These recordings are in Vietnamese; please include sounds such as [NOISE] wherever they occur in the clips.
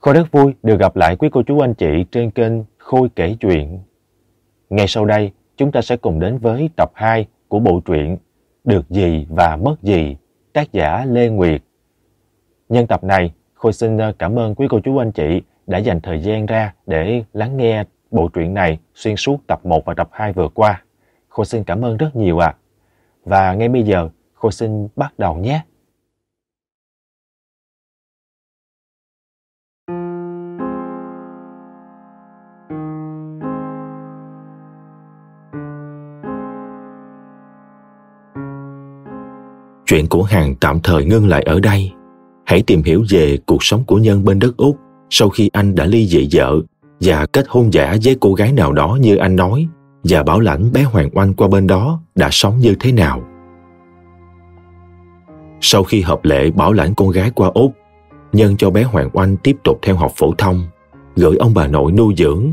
Khôi rất vui được gặp lại quý cô chú anh chị trên kênh Khôi kể chuyện. Ngay sau đây, chúng ta sẽ cùng đến với tập 2 của bộ truyện Được gì và mất gì, tác giả Lê Nguyệt. Nhân tập này, Khôi xin ờ, cảm ơn quý cô chú anh chị đã dành thời gian ra để lắng nghe bộ truyện này xuyên suốt tập 1 và tập 2 vừa qua. Khôi xin cảm ơn rất nhiều ạ. À. Và ngay bây giờ, Khôi xin bắt đầu nhé. Chuyện của Hằng tạm thời ngưng lại ở đây. Hãy tìm hiểu về cuộc sống của Nhân bên đất Úc sau khi anh đã ly dị vợ và kết hôn giả với cô gái nào đó như anh nói và bảo lãnh bé Hoàng Oanh qua bên đó đã sống như thế nào. Sau khi hợp lệ bảo lãnh con gái qua Úc, Nhân cho bé Hoàng Oanh tiếp tục theo học phổ thông, gửi ông bà nội nuôi dưỡng.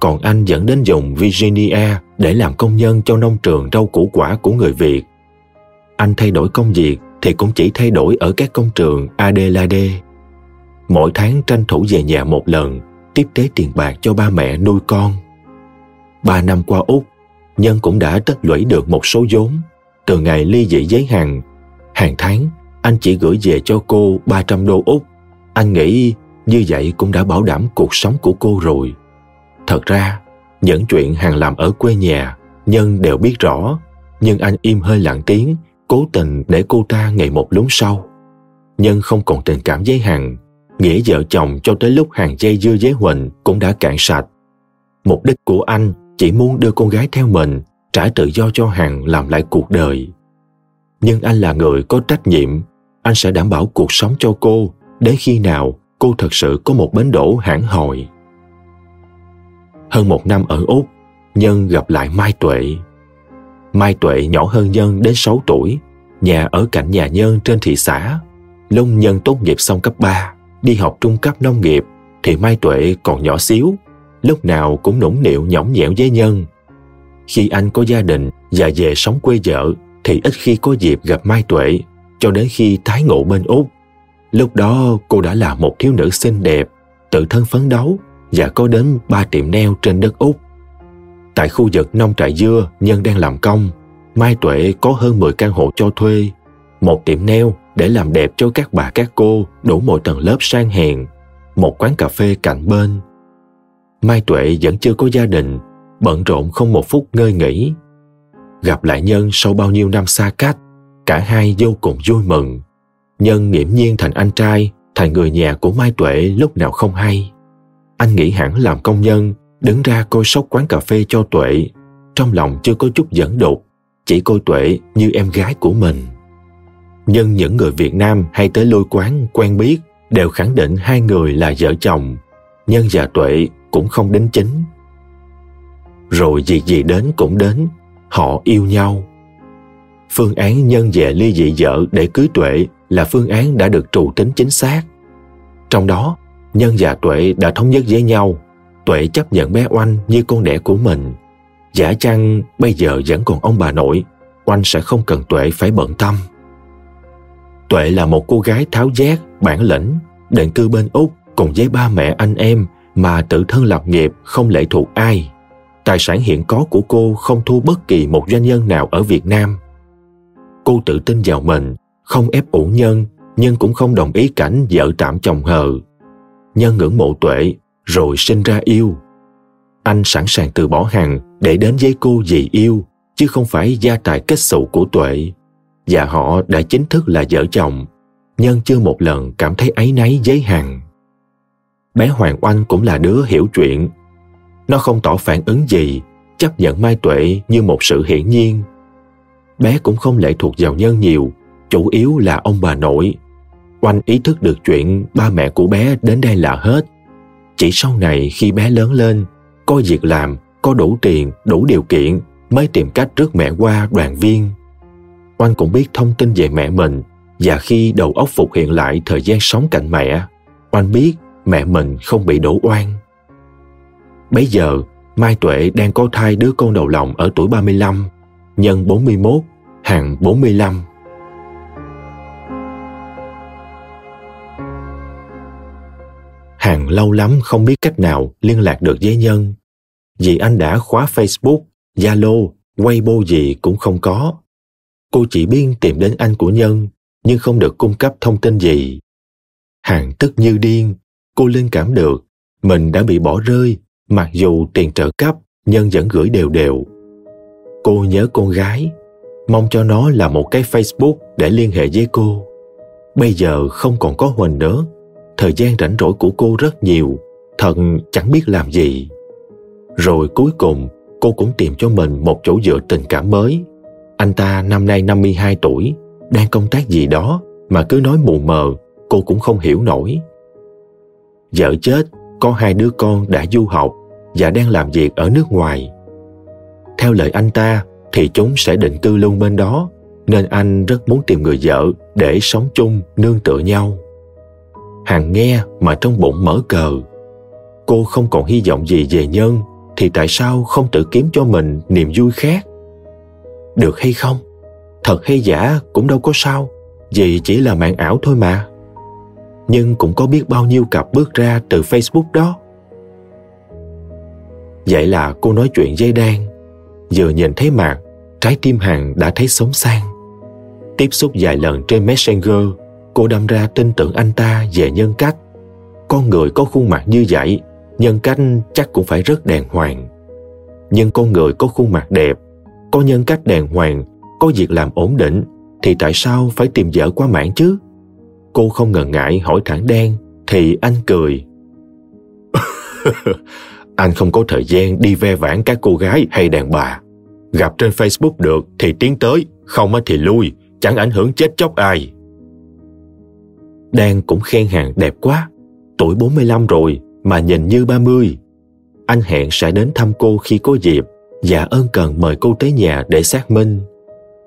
Còn anh dẫn đến vùng Virginia để làm công nhân cho nông trường rau củ quả của người Việt. Anh thay đổi công việc thì cũng chỉ thay đổi ở các công trường Adelaide. Mỗi tháng tranh thủ về nhà một lần, tiếp tế tiền bạc cho ba mẹ nuôi con. Ba năm qua Úc, Nhân cũng đã tích lũy được một số vốn. Từ ngày ly dị giấy hàng, hàng tháng anh chỉ gửi về cho cô 300 đô Úc. Anh nghĩ như vậy cũng đã bảo đảm cuộc sống của cô rồi. Thật ra, những chuyện hàng làm ở quê nhà, Nhân đều biết rõ, nhưng anh im hơi lặng tiếng cố tình để cô ta ngày một lún sâu. Nhân không còn tình cảm với Hằng, nghĩa vợ chồng cho tới lúc hàng dây dưa với Huỳnh cũng đã cạn sạch. Mục đích của anh chỉ muốn đưa con gái theo mình, trả tự do cho Hằng làm lại cuộc đời. Nhưng anh là người có trách nhiệm, anh sẽ đảm bảo cuộc sống cho cô đến khi nào cô thật sự có một bến đổ hãng hồi. Hơn một năm ở Úc, Nhân gặp lại Mai Tuệ, Mai Tuệ nhỏ hơn Nhân đến 6 tuổi, nhà ở cạnh nhà Nhân trên thị xã. Lúc Nhân tốt nghiệp xong cấp 3, đi học trung cấp nông nghiệp, thì Mai Tuệ còn nhỏ xíu, lúc nào cũng nũng nịu nhõng nhẽo với Nhân. Khi anh có gia đình và về sống quê vợ, thì ít khi có dịp gặp Mai Tuệ, cho đến khi tái ngộ bên Úc. Lúc đó cô đã là một thiếu nữ xinh đẹp, tự thân phấn đấu và có đến ba tiệm neo trên đất Úc. Tại khu vực nông trại dưa, Nhân đang làm công. Mai Tuệ có hơn 10 căn hộ cho thuê. Một tiệm neo để làm đẹp cho các bà các cô đủ mọi tầng lớp sang hèn. Một quán cà phê cạnh bên. Mai Tuệ vẫn chưa có gia đình, bận rộn không một phút ngơi nghỉ. Gặp lại Nhân sau bao nhiêu năm xa cách, cả hai vô cùng vui mừng. Nhân nghiễm nhiên thành anh trai, thành người nhà của Mai Tuệ lúc nào không hay. Anh nghĩ hẳn làm công nhân đứng ra coi sóc quán cà phê cho Tuệ, trong lòng chưa có chút dẫn đột, chỉ coi Tuệ như em gái của mình. Nhưng những người Việt Nam hay tới lôi quán quen biết đều khẳng định hai người là vợ chồng, Nhân và Tuệ cũng không đến chính. Rồi việc gì đến cũng đến, họ yêu nhau. Phương án Nhân về ly dị vợ để cưới Tuệ là phương án đã được trù tính chính xác. Trong đó, Nhân và Tuệ đã thống nhất với nhau Tuệ chấp nhận bé Oanh như con đẻ của mình. Giả chăng bây giờ vẫn còn ông bà nội, Oanh sẽ không cần Tuệ phải bận tâm. Tuệ là một cô gái tháo giác, bản lĩnh, định cư bên Úc cùng với ba mẹ anh em mà tự thân lập nghiệp không lệ thuộc ai. Tài sản hiện có của cô không thua bất kỳ một doanh nhân nào ở Việt Nam. Cô tự tin vào mình, không ép ủ nhân, nhưng cũng không đồng ý cảnh vợ tạm chồng hờ. Nhân ngưỡng mộ Tuệ rồi sinh ra yêu. Anh sẵn sàng từ bỏ hàng để đến với cô vì yêu, chứ không phải gia tài kết xù của Tuệ. Và họ đã chính thức là vợ chồng, nhân chưa một lần cảm thấy áy náy với Hằng. Bé Hoàng Oanh cũng là đứa hiểu chuyện. Nó không tỏ phản ứng gì, chấp nhận Mai Tuệ như một sự hiển nhiên. Bé cũng không lệ thuộc vào nhân nhiều, chủ yếu là ông bà nội. Oanh ý thức được chuyện ba mẹ của bé đến đây là hết chỉ sau này khi bé lớn lên, có việc làm, có đủ tiền, đủ điều kiện mới tìm cách rước mẹ qua đoàn viên. Oanh cũng biết thông tin về mẹ mình và khi đầu óc phục hiện lại thời gian sống cạnh mẹ, Oanh biết mẹ mình không bị đổ oan. Bây giờ, Mai Tuệ đang có thai đứa con đầu lòng ở tuổi 35, nhân 41, hàng 45. Hàng lâu lắm không biết cách nào liên lạc được với Nhân. Vì anh đã khóa Facebook, Zalo, Weibo gì cũng không có. Cô chỉ biết tìm đến anh của Nhân, nhưng không được cung cấp thông tin gì. Hàng tức như điên, cô linh cảm được mình đã bị bỏ rơi, mặc dù tiền trợ cấp Nhân vẫn gửi đều đều. Cô nhớ con gái, mong cho nó là một cái Facebook để liên hệ với cô. Bây giờ không còn có Huỳnh nữa, thời gian rảnh rỗi của cô rất nhiều, thật chẳng biết làm gì. Rồi cuối cùng, cô cũng tìm cho mình một chỗ dựa tình cảm mới. Anh ta năm nay 52 tuổi, đang công tác gì đó mà cứ nói mù mờ, cô cũng không hiểu nổi. Vợ chết, có hai đứa con đã du học và đang làm việc ở nước ngoài. Theo lời anh ta thì chúng sẽ định cư luôn bên đó, nên anh rất muốn tìm người vợ để sống chung nương tựa nhau. Hàng nghe mà trong bụng mở cờ. Cô không còn hy vọng gì về nhân thì tại sao không tự kiếm cho mình niềm vui khác? Được hay không? Thật hay giả cũng đâu có sao, vì chỉ là mạng ảo thôi mà. Nhưng cũng có biết bao nhiêu cặp bước ra từ Facebook đó. Vậy là cô nói chuyện dây đen, Vừa nhìn thấy mặt, trái tim Hằng đã thấy sống sang. Tiếp xúc vài lần trên Messenger, cô đâm ra tin tưởng anh ta về nhân cách. Con người có khuôn mặt như vậy, nhân cách chắc cũng phải rất đàng hoàng. Nhưng con người có khuôn mặt đẹp, có nhân cách đàng hoàng, có việc làm ổn định, thì tại sao phải tìm vợ quá mãn chứ? Cô không ngần ngại hỏi thẳng đen, thì anh cười. [LAUGHS] Anh không có thời gian đi ve vãn các cô gái hay đàn bà. Gặp trên Facebook được thì tiến tới, không thì lui, chẳng ảnh hưởng chết chóc ai. Đan cũng khen hàng đẹp quá, tuổi 45 rồi mà nhìn như 30. Anh hẹn sẽ đến thăm cô khi có dịp và ơn cần mời cô tới nhà để xác minh.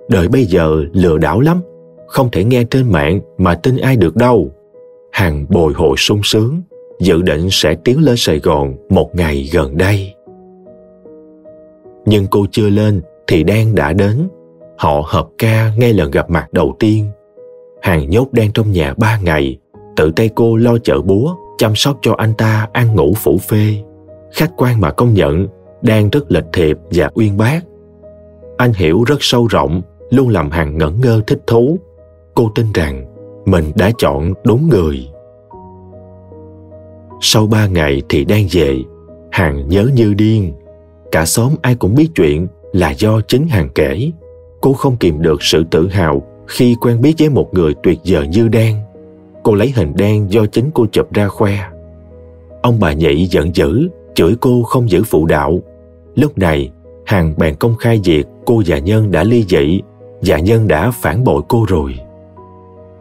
Đợi bây giờ lừa đảo lắm, không thể nghe trên mạng mà tin ai được đâu. Hàng bồi hồi sung sướng dự định sẽ tiến lên Sài Gòn một ngày gần đây. Nhưng cô chưa lên thì Đan đã đến. Họ hợp ca ngay lần gặp mặt đầu tiên. Hàng nhốt đen trong nhà ba ngày, tự tay cô lo chợ búa, chăm sóc cho anh ta ăn ngủ phủ phê. Khách quan mà công nhận, đang rất lịch thiệp và uyên bác. Anh hiểu rất sâu rộng, luôn làm Hàng ngẩn ngơ thích thú. Cô tin rằng mình đã chọn đúng người. Sau ba ngày thì đang về, hàng nhớ như điên. Cả xóm ai cũng biết chuyện là do chính hàng kể. Cô không kìm được sự tự hào khi quen biết với một người tuyệt vời như đen, Cô lấy hình đen do chính cô chụp ra khoe. Ông bà nhị giận dữ, chửi cô không giữ phụ đạo. Lúc này, Hằng bèn công khai việc cô và Nhân đã ly dị và Nhân đã phản bội cô rồi.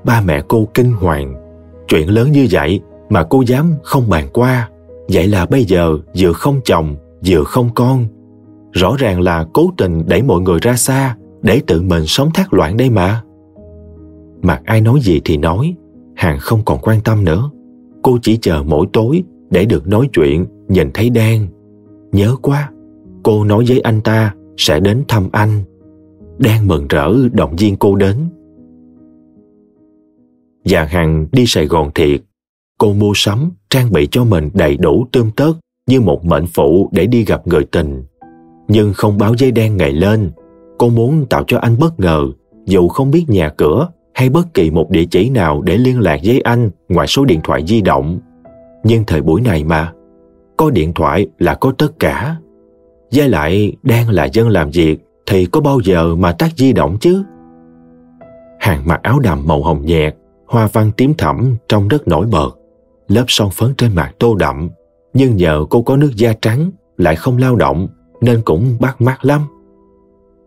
Ba mẹ cô kinh hoàng. Chuyện lớn như vậy mà cô dám không bàn qua vậy là bây giờ vừa không chồng vừa không con rõ ràng là cố tình đẩy mọi người ra xa để tự mình sống thác loạn đây mà mặc ai nói gì thì nói hàng không còn quan tâm nữa. Cô chỉ chờ mỗi tối để được nói chuyện nhìn thấy đan. Nhớ quá cô nói với anh ta sẽ đến thăm anh. Đan mừng rỡ động viên cô đến. Và hằng đi sài gòn thiệt. Cô mua sắm, trang bị cho mình đầy đủ tươm tất như một mệnh phụ để đi gặp người tình. Nhưng không báo với đen ngày lên, cô muốn tạo cho anh bất ngờ, dù không biết nhà cửa hay bất kỳ một địa chỉ nào để liên lạc với anh ngoài số điện thoại di động. Nhưng thời buổi này mà, có điện thoại là có tất cả. Với lại đang là dân làm việc thì có bao giờ mà tắt di động chứ? Hàng mặc áo đầm màu hồng nhạt, hoa văn tím thẫm trông rất nổi bật lớp son phấn trên mặt tô đậm nhưng nhờ cô có nước da trắng lại không lao động nên cũng bắt mắt lắm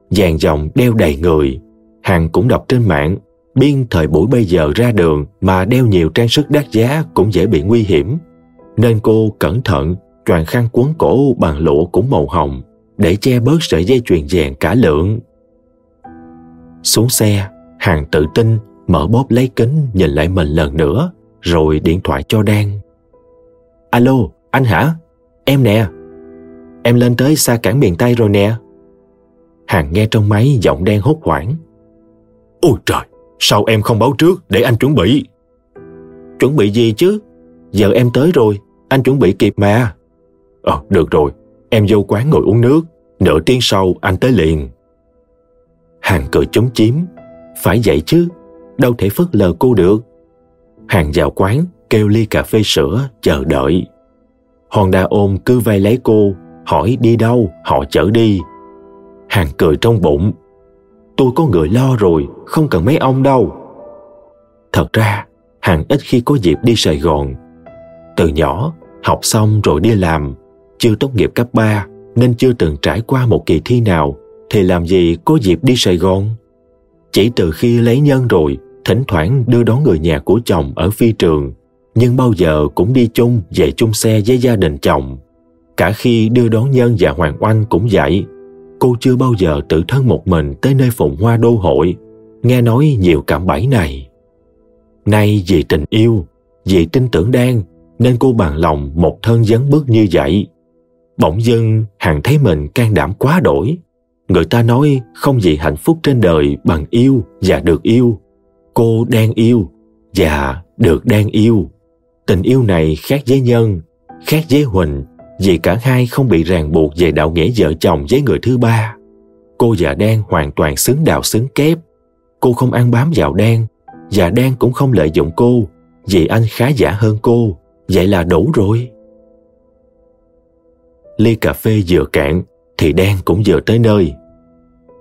vàng dòng đeo đầy người hàng cũng đọc trên mạng biên thời buổi bây giờ ra đường mà đeo nhiều trang sức đắt giá cũng dễ bị nguy hiểm nên cô cẩn thận choàng khăn quấn cổ bằng lụa cũng màu hồng để che bớt sợi dây chuyền vàng cả lượng xuống xe hàng tự tin mở bóp lấy kính nhìn lại mình lần nữa rồi điện thoại cho Đan. Alo, anh hả? Em nè. Em lên tới xa cảng miền Tây rồi nè. Hàng nghe trong máy giọng đen hốt hoảng. Ôi trời, sao em không báo trước để anh chuẩn bị? Chuẩn bị gì chứ? giờ em tới rồi, anh chuẩn bị kịp mà. Ờ, được rồi, em vô quán ngồi uống nước, nửa tiếng sau anh tới liền. Hàng cười chống chiếm, phải vậy chứ, đâu thể phớt lờ cô được. Hàng vào quán, kêu ly cà phê sữa, chờ đợi. Honda ôm cứ vay lấy cô, hỏi đi đâu, họ chở đi. Hàng cười trong bụng. Tôi có người lo rồi, không cần mấy ông đâu. Thật ra, Hàng ít khi có dịp đi Sài Gòn. Từ nhỏ, học xong rồi đi làm, chưa tốt nghiệp cấp 3 nên chưa từng trải qua một kỳ thi nào thì làm gì có dịp đi Sài Gòn. Chỉ từ khi lấy nhân rồi, thỉnh thoảng đưa đón người nhà của chồng ở phi trường, nhưng bao giờ cũng đi chung về chung xe với gia đình chồng. Cả khi đưa đón nhân và Hoàng Oanh cũng vậy, cô chưa bao giờ tự thân một mình tới nơi phụng hoa đô hội, nghe nói nhiều cảm bẫy này. Nay vì tình yêu, vì tin tưởng đen, nên cô bằng lòng một thân dấn bước như vậy. Bỗng dưng hàng thấy mình can đảm quá đổi. Người ta nói không gì hạnh phúc trên đời bằng yêu và được yêu. Cô đang yêu và được đang yêu. Tình yêu này khác với Nhân, khác với Huỳnh vì cả hai không bị ràng buộc về đạo nghĩa vợ chồng với người thứ ba. Cô và đen hoàn toàn xứng đạo xứng kép. Cô không ăn bám vào đen và đen cũng không lợi dụng cô vì anh khá giả hơn cô. Vậy là đủ rồi. Ly cà phê vừa cạn thì đen cũng vừa tới nơi.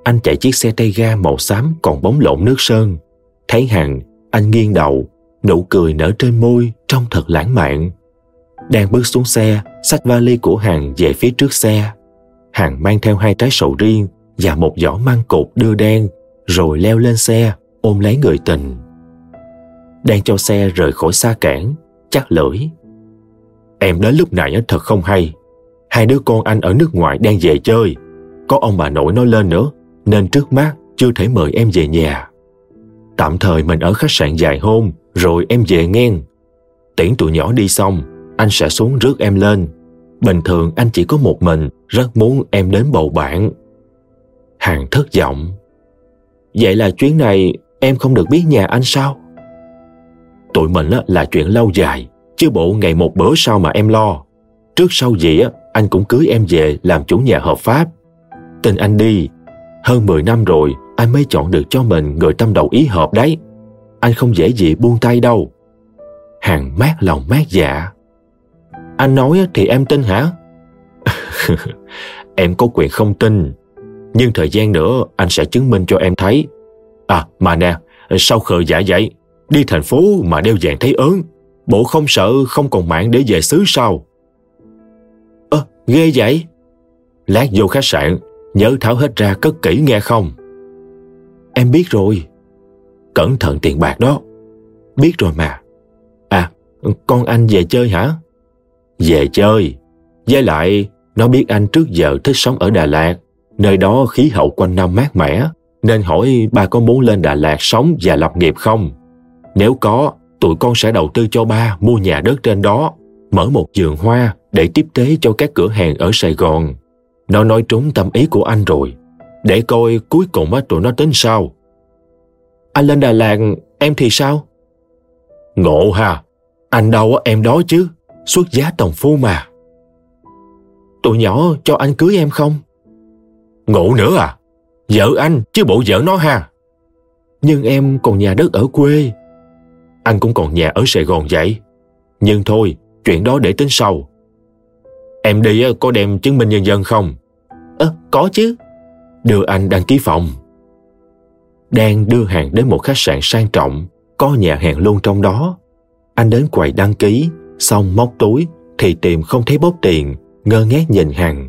Anh chạy chiếc xe tay ga màu xám còn bóng lộn nước sơn. Thấy Hằng, anh nghiêng đầu, nụ cười nở trên môi trông thật lãng mạn. Đang bước xuống xe, xách vali của Hằng về phía trước xe. Hằng mang theo hai trái sầu riêng và một giỏ măng cột đưa đen, rồi leo lên xe, ôm lấy người tình. Đang cho xe rời khỏi xa cảng, chắc lưỡi. Em đến lúc này thật không hay. Hai đứa con anh ở nước ngoài đang về chơi. Có ông bà nội nói lên nữa, nên trước mắt chưa thể mời em về nhà. Tạm thời mình ở khách sạn dài hôm, rồi em về ngang. Tiễn tụi nhỏ đi xong, anh sẽ xuống rước em lên. Bình thường anh chỉ có một mình, rất muốn em đến bầu bạn. Hàng thất vọng. Vậy là chuyến này em không được biết nhà anh sao? Tụi mình là chuyện lâu dài, chứ bộ ngày một bữa sau mà em lo. Trước sau gì anh cũng cưới em về làm chủ nhà hợp pháp. Tình anh đi, hơn 10 năm rồi anh mới chọn được cho mình người tâm đầu ý hợp đấy. Anh không dễ gì buông tay đâu. Hàng mát lòng mát dạ. Anh nói thì em tin hả? [LAUGHS] em có quyền không tin. Nhưng thời gian nữa anh sẽ chứng minh cho em thấy. À mà nè, sao khờ giả vậy? Đi thành phố mà đeo vàng thấy ớn. Bộ không sợ không còn mạng để về xứ sao? Ơ, à, ghê vậy? Lát vô khách sạn, nhớ tháo hết ra cất kỹ nghe không? Em biết rồi. Cẩn thận tiền bạc đó. Biết rồi mà. À, con anh về chơi hả? Về chơi. Với lại, nó biết anh trước giờ thích sống ở Đà Lạt. Nơi đó khí hậu quanh năm mát mẻ. Nên hỏi ba có muốn lên Đà Lạt sống và lập nghiệp không? Nếu có, tụi con sẽ đầu tư cho ba mua nhà đất trên đó, mở một vườn hoa để tiếp tế cho các cửa hàng ở Sài Gòn. Nó nói trúng tâm ý của anh rồi. Để coi cuối cùng á tụi nó tính sao. Anh lên Đà Lạt, em thì sao? Ngộ ha, anh đâu em đó chứ, xuất giá tòng phu mà. Tụi nhỏ cho anh cưới em không? Ngộ nữa à? Vợ anh chứ bộ vợ nó ha. Nhưng em còn nhà đất ở quê. Anh cũng còn nhà ở Sài Gòn vậy. Nhưng thôi, chuyện đó để tính sau. Em đi có đem chứng minh nhân dân không? Ơ, à, có chứ. Đưa anh đăng ký phòng. Đang đưa hàng đến một khách sạn sang trọng, có nhà hàng luôn trong đó. Anh đến quầy đăng ký, xong móc túi thì tìm không thấy bóp tiền, ngơ ngác nhìn hàng.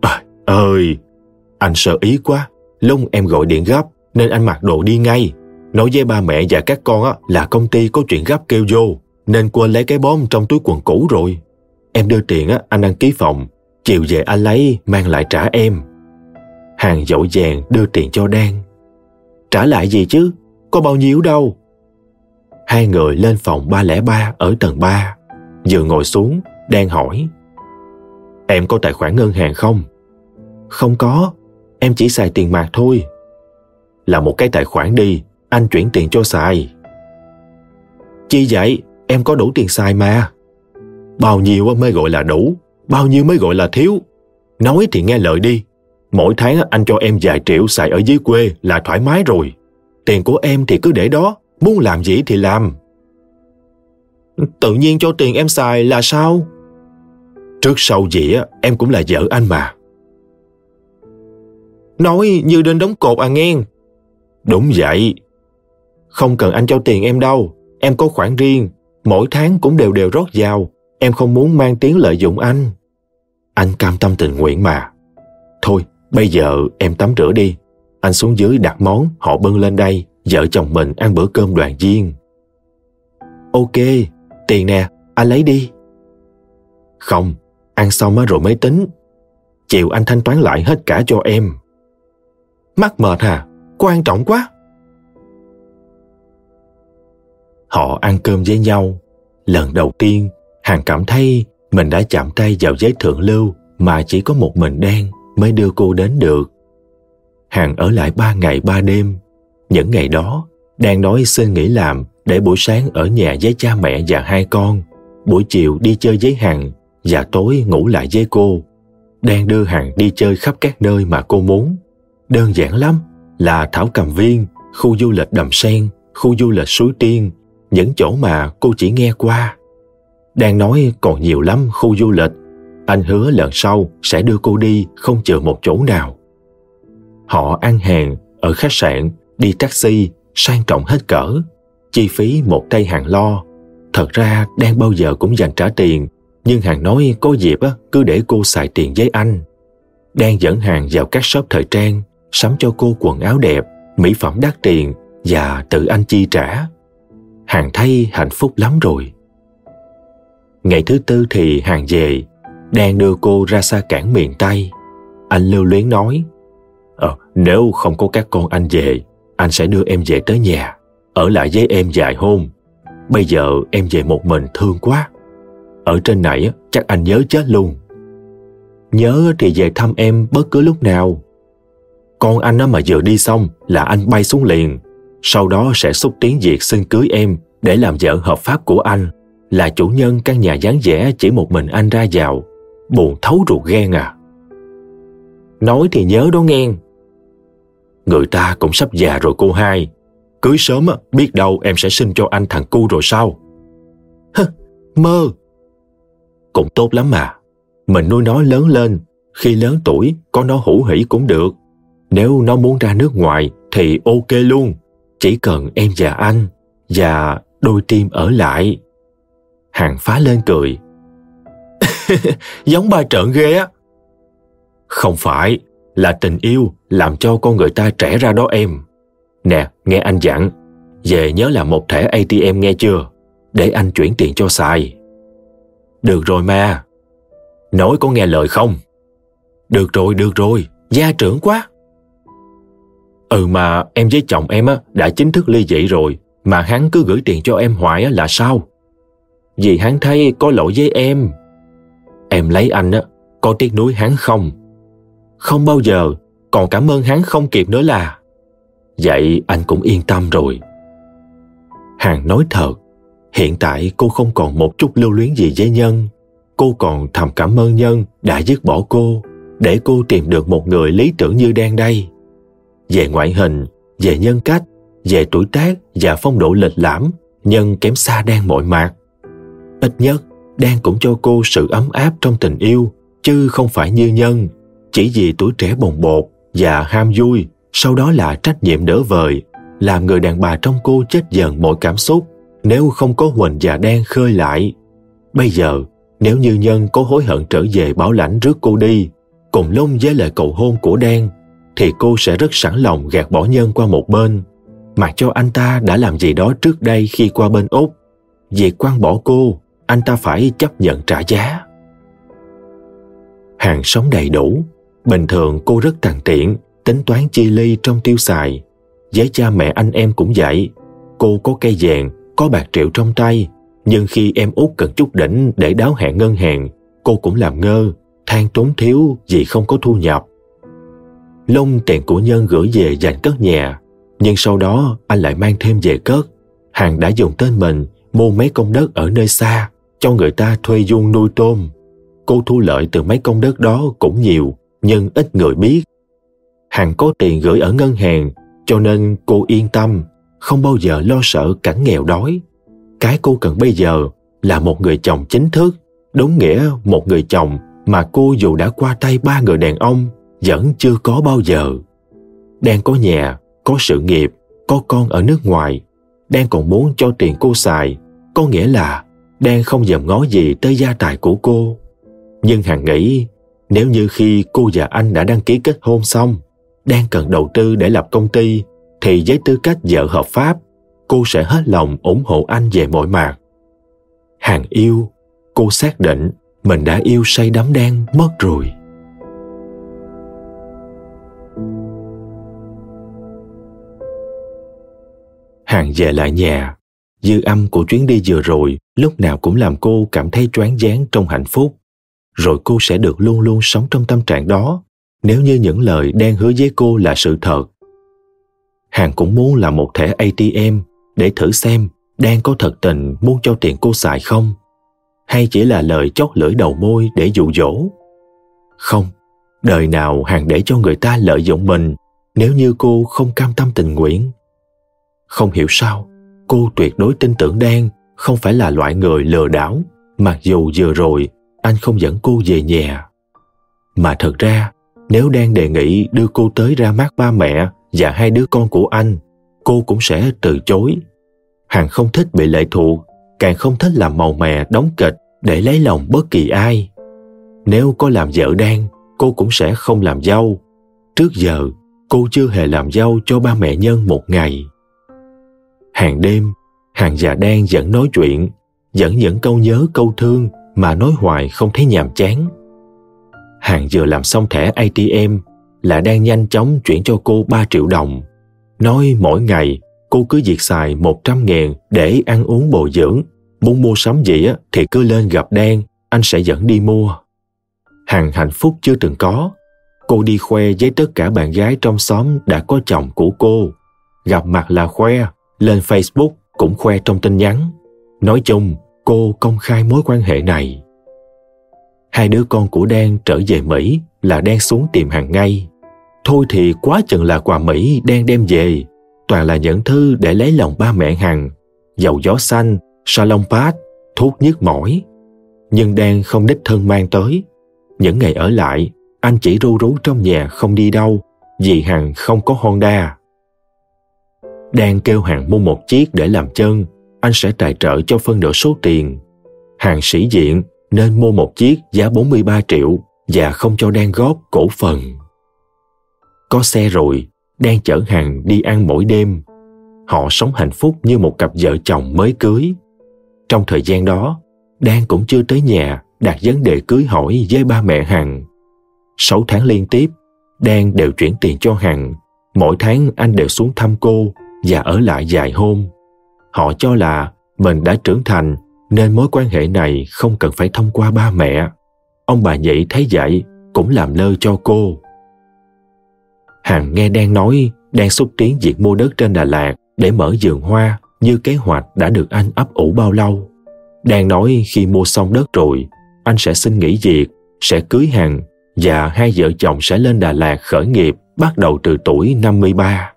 À, ơi, anh sợ ý quá, lúc em gọi điện gấp nên anh mặc đồ đi ngay. Nói với ba mẹ và các con á, là công ty có chuyện gấp kêu vô, nên quên lấy cái bom trong túi quần cũ rồi. Em đưa tiền á, anh đăng ký phòng, chiều về anh lấy mang lại trả em. Hàng dội vàng đưa tiền cho Đan. Trả lại gì chứ, có bao nhiêu đâu. Hai người lên phòng 303 ở tầng 3. Vừa ngồi xuống, đang hỏi. Em có tài khoản ngân hàng không? Không có, em chỉ xài tiền mặt thôi. Là một cái tài khoản đi, anh chuyển tiền cho xài. Chi vậy? em có đủ tiền xài mà. Bao nhiêu mới gọi là đủ, bao nhiêu mới gọi là thiếu. Nói thì nghe lời đi. Mỗi tháng anh cho em vài triệu xài ở dưới quê là thoải mái rồi. Tiền của em thì cứ để đó, muốn làm gì thì làm. Tự nhiên cho tiền em xài là sao? Trước sau gì á, em cũng là vợ anh mà. Nói như đến đóng cột à nghe. Đúng vậy. Không cần anh cho tiền em đâu. Em có khoản riêng. Mỗi tháng cũng đều đều rót vào. Em không muốn mang tiếng lợi dụng anh. Anh cam tâm tình nguyện mà. Thôi, bây giờ em tắm rửa đi. Anh xuống dưới đặt món, họ bưng lên đây. Vợ chồng mình ăn bữa cơm đoàn viên. Ok, tiền nè, anh lấy đi. Không, ăn xong rồi mới tính. Chiều anh thanh toán lại hết cả cho em. Mắc mệt hả? Quan trọng quá. Họ ăn cơm với nhau. Lần đầu tiên, Hằng cảm thấy mình đã chạm tay vào giấy thượng lưu mà chỉ có một mình đen mới đưa cô đến được. Hằng ở lại ba ngày ba đêm. Những ngày đó, đang nói xin nghỉ làm để buổi sáng ở nhà với cha mẹ và hai con, buổi chiều đi chơi với Hằng và tối ngủ lại với cô. Đang đưa Hằng đi chơi khắp các nơi mà cô muốn. Đơn giản lắm, là Thảo Cầm Viên, khu du lịch Đầm Sen, khu du lịch Suối Tiên, những chỗ mà cô chỉ nghe qua. Đang nói còn nhiều lắm khu du lịch. Anh hứa lần sau sẽ đưa cô đi không chờ một chỗ nào. Họ ăn hàng, ở khách sạn, đi taxi, sang trọng hết cỡ. Chi phí một tay hàng lo. Thật ra đang bao giờ cũng dành trả tiền, nhưng hàng nói có dịp á, cứ để cô xài tiền với anh. Đang dẫn hàng vào các shop thời trang, sắm cho cô quần áo đẹp, mỹ phẩm đắt tiền và tự anh chi trả. Hàng thấy hạnh phúc lắm rồi. Ngày thứ tư thì Hàng về, đang đưa cô ra xa cảng miền Tây. Anh lưu luyến nói, ờ, nếu không có các con anh về, anh sẽ đưa em về tới nhà, ở lại với em vài hôm. Bây giờ em về một mình thương quá. Ở trên này chắc anh nhớ chết luôn. Nhớ thì về thăm em bất cứ lúc nào. Con anh mà vừa đi xong là anh bay xuống liền. Sau đó sẽ xúc tiến việc xin cưới em để làm vợ hợp pháp của anh. Là chủ nhân căn nhà dáng vẻ chỉ một mình anh ra vào. Buồn thấu ruột ghen à. Nói thì nhớ đó nghe. Người ta cũng sắp già rồi cô hai. Cưới sớm biết đâu em sẽ sinh cho anh thằng cu rồi sao? Hơ, mơ. Cũng tốt lắm mà. Mình nuôi nó lớn lên. Khi lớn tuổi, có nó hữu hỷ cũng được. Nếu nó muốn ra nước ngoài thì ok luôn. Chỉ cần em và anh và đôi tim ở lại. Hàng phá lên cười. [LAUGHS] Giống ba trợn ghê á. Không phải, là tình yêu làm cho con người ta trẻ ra đó em. Nè, nghe anh dặn, về nhớ là một thẻ ATM nghe chưa, để anh chuyển tiền cho xài. Được rồi ma. Nói có nghe lời không? Được rồi, được rồi, gia trưởng quá. Ừ mà em với chồng em á đã chính thức ly dị rồi mà hắn cứ gửi tiền cho em hoài á là sao? Vì hắn thấy có lỗi với em. Em lấy anh á, có tiếc nuối hắn không? Không bao giờ, còn cảm ơn hắn không kịp nữa là. Vậy anh cũng yên tâm rồi. Hàng nói thật, hiện tại cô không còn một chút lưu luyến gì với Nhân. Cô còn thầm cảm ơn Nhân đã dứt bỏ cô để cô tìm được một người lý tưởng như đang đây về ngoại hình, về nhân cách, về tuổi tác và phong độ lịch lãm, nhân kém xa đang mọi mặt. Ít nhất, đang cũng cho cô sự ấm áp trong tình yêu, chứ không phải như nhân, chỉ vì tuổi trẻ bồng bột và ham vui, sau đó là trách nhiệm đỡ vời, làm người đàn bà trong cô chết dần mọi cảm xúc nếu không có Huỳnh và đen khơi lại. Bây giờ, nếu như Nhân có hối hận trở về bảo lãnh rước cô đi, cùng lông với lời cầu hôn của đen, thì cô sẽ rất sẵn lòng gạt bỏ nhân qua một bên mặc cho anh ta đã làm gì đó trước đây khi qua bên úc việc quan bỏ cô anh ta phải chấp nhận trả giá hàng sống đầy đủ bình thường cô rất tàn tiện tính toán chi ly trong tiêu xài với cha mẹ anh em cũng vậy cô có cây vàng có bạc triệu trong tay nhưng khi em út cần chút đỉnh để đáo hạn ngân hàng cô cũng làm ngơ than tốn thiếu vì không có thu nhập Long tiền của Nhân gửi về dành cất nhà, nhưng sau đó anh lại mang thêm về cất. Hàng đã dùng tên mình mua mấy công đất ở nơi xa cho người ta thuê dung nuôi tôm. Cô thu lợi từ mấy công đất đó cũng nhiều, nhưng ít người biết. Hằng có tiền gửi ở ngân hàng, cho nên cô yên tâm, không bao giờ lo sợ cảnh nghèo đói. Cái cô cần bây giờ là một người chồng chính thức, đúng nghĩa một người chồng mà cô dù đã qua tay ba người đàn ông vẫn chưa có bao giờ. Đang có nhà, có sự nghiệp, có con ở nước ngoài, đang còn muốn cho tiền cô xài, có nghĩa là đang không dòm ngó gì tới gia tài của cô. Nhưng Hằng nghĩ nếu như khi cô và anh đã đăng ký kết hôn xong, đang cần đầu tư để lập công ty, thì với tư cách vợ hợp pháp, cô sẽ hết lòng ủng hộ anh về mọi mặt. Hàng yêu, cô xác định mình đã yêu say đắm đen mất rồi. Hàng về lại nhà, dư âm của chuyến đi vừa rồi lúc nào cũng làm cô cảm thấy choáng váng trong hạnh phúc. Rồi cô sẽ được luôn luôn sống trong tâm trạng đó nếu như những lời đang hứa với cô là sự thật. Hàng cũng muốn là một thẻ ATM để thử xem đang có thật tình muốn cho tiền cô xài không? Hay chỉ là lời chót lưỡi đầu môi để dụ dỗ? Không, đời nào Hàng để cho người ta lợi dụng mình nếu như cô không cam tâm tình nguyện. Không hiểu sao, cô tuyệt đối tin tưởng Đan không phải là loại người lừa đảo, mặc dù vừa rồi anh không dẫn cô về nhà. Mà thật ra, nếu đang đề nghị đưa cô tới ra mắt ba mẹ và hai đứa con của anh, cô cũng sẽ từ chối. Hằng không thích bị lệ thuộc, càng không thích làm màu mè đóng kịch để lấy lòng bất kỳ ai. Nếu có làm vợ đen, cô cũng sẽ không làm dâu. Trước giờ, cô chưa hề làm dâu cho ba mẹ nhân một ngày. Hàng đêm, Hàng già đen vẫn nói chuyện, vẫn những câu nhớ câu thương mà nói hoài không thấy nhàm chán. Hàng vừa làm xong thẻ ATM là đang nhanh chóng chuyển cho cô 3 triệu đồng. Nói mỗi ngày cô cứ việc xài 100 ngàn để ăn uống bồi dưỡng. Muốn mua sắm gì thì cứ lên gặp Đen, anh sẽ dẫn đi mua. Hàng hạnh phúc chưa từng có. Cô đi khoe với tất cả bạn gái trong xóm đã có chồng của cô. Gặp mặt là khoe, lên Facebook cũng khoe trong tin nhắn. Nói chung, cô công khai mối quan hệ này. Hai đứa con của đen trở về Mỹ là đen xuống tìm hàng ngay. Thôi thì quá chừng là quà Mỹ đen đem về, toàn là những thư để lấy lòng ba mẹ Hằng, dầu gió xanh, salon pad, thuốc nhức mỏi. Nhưng đen không đích thân mang tới. Những ngày ở lại, anh chỉ ru rú trong nhà không đi đâu vì Hằng không có Honda. Đang kêu Hằng mua một chiếc để làm chân, anh sẽ tài trợ cho phân nửa số tiền. Hằng sĩ diện nên mua một chiếc giá 43 triệu và không cho Đan góp cổ phần. Có xe rồi, Đan chở hàng đi ăn mỗi đêm. Họ sống hạnh phúc như một cặp vợ chồng mới cưới. Trong thời gian đó, Đan cũng chưa tới nhà đặt vấn đề cưới hỏi với ba mẹ Hằng. Sáu tháng liên tiếp, Đan đều chuyển tiền cho Hằng. Mỗi tháng anh đều xuống thăm cô và ở lại vài hôm. Họ cho là mình đã trưởng thành nên mối quan hệ này không cần phải thông qua ba mẹ. Ông bà nhị thấy vậy cũng làm lơ cho cô. Hằng nghe đang nói đang xúc tiến việc mua đất trên Đà Lạt để mở vườn hoa như kế hoạch đã được anh ấp ủ bao lâu. Đang nói khi mua xong đất rồi, anh sẽ xin nghỉ việc, sẽ cưới Hằng và hai vợ chồng sẽ lên Đà Lạt khởi nghiệp bắt đầu từ tuổi 53.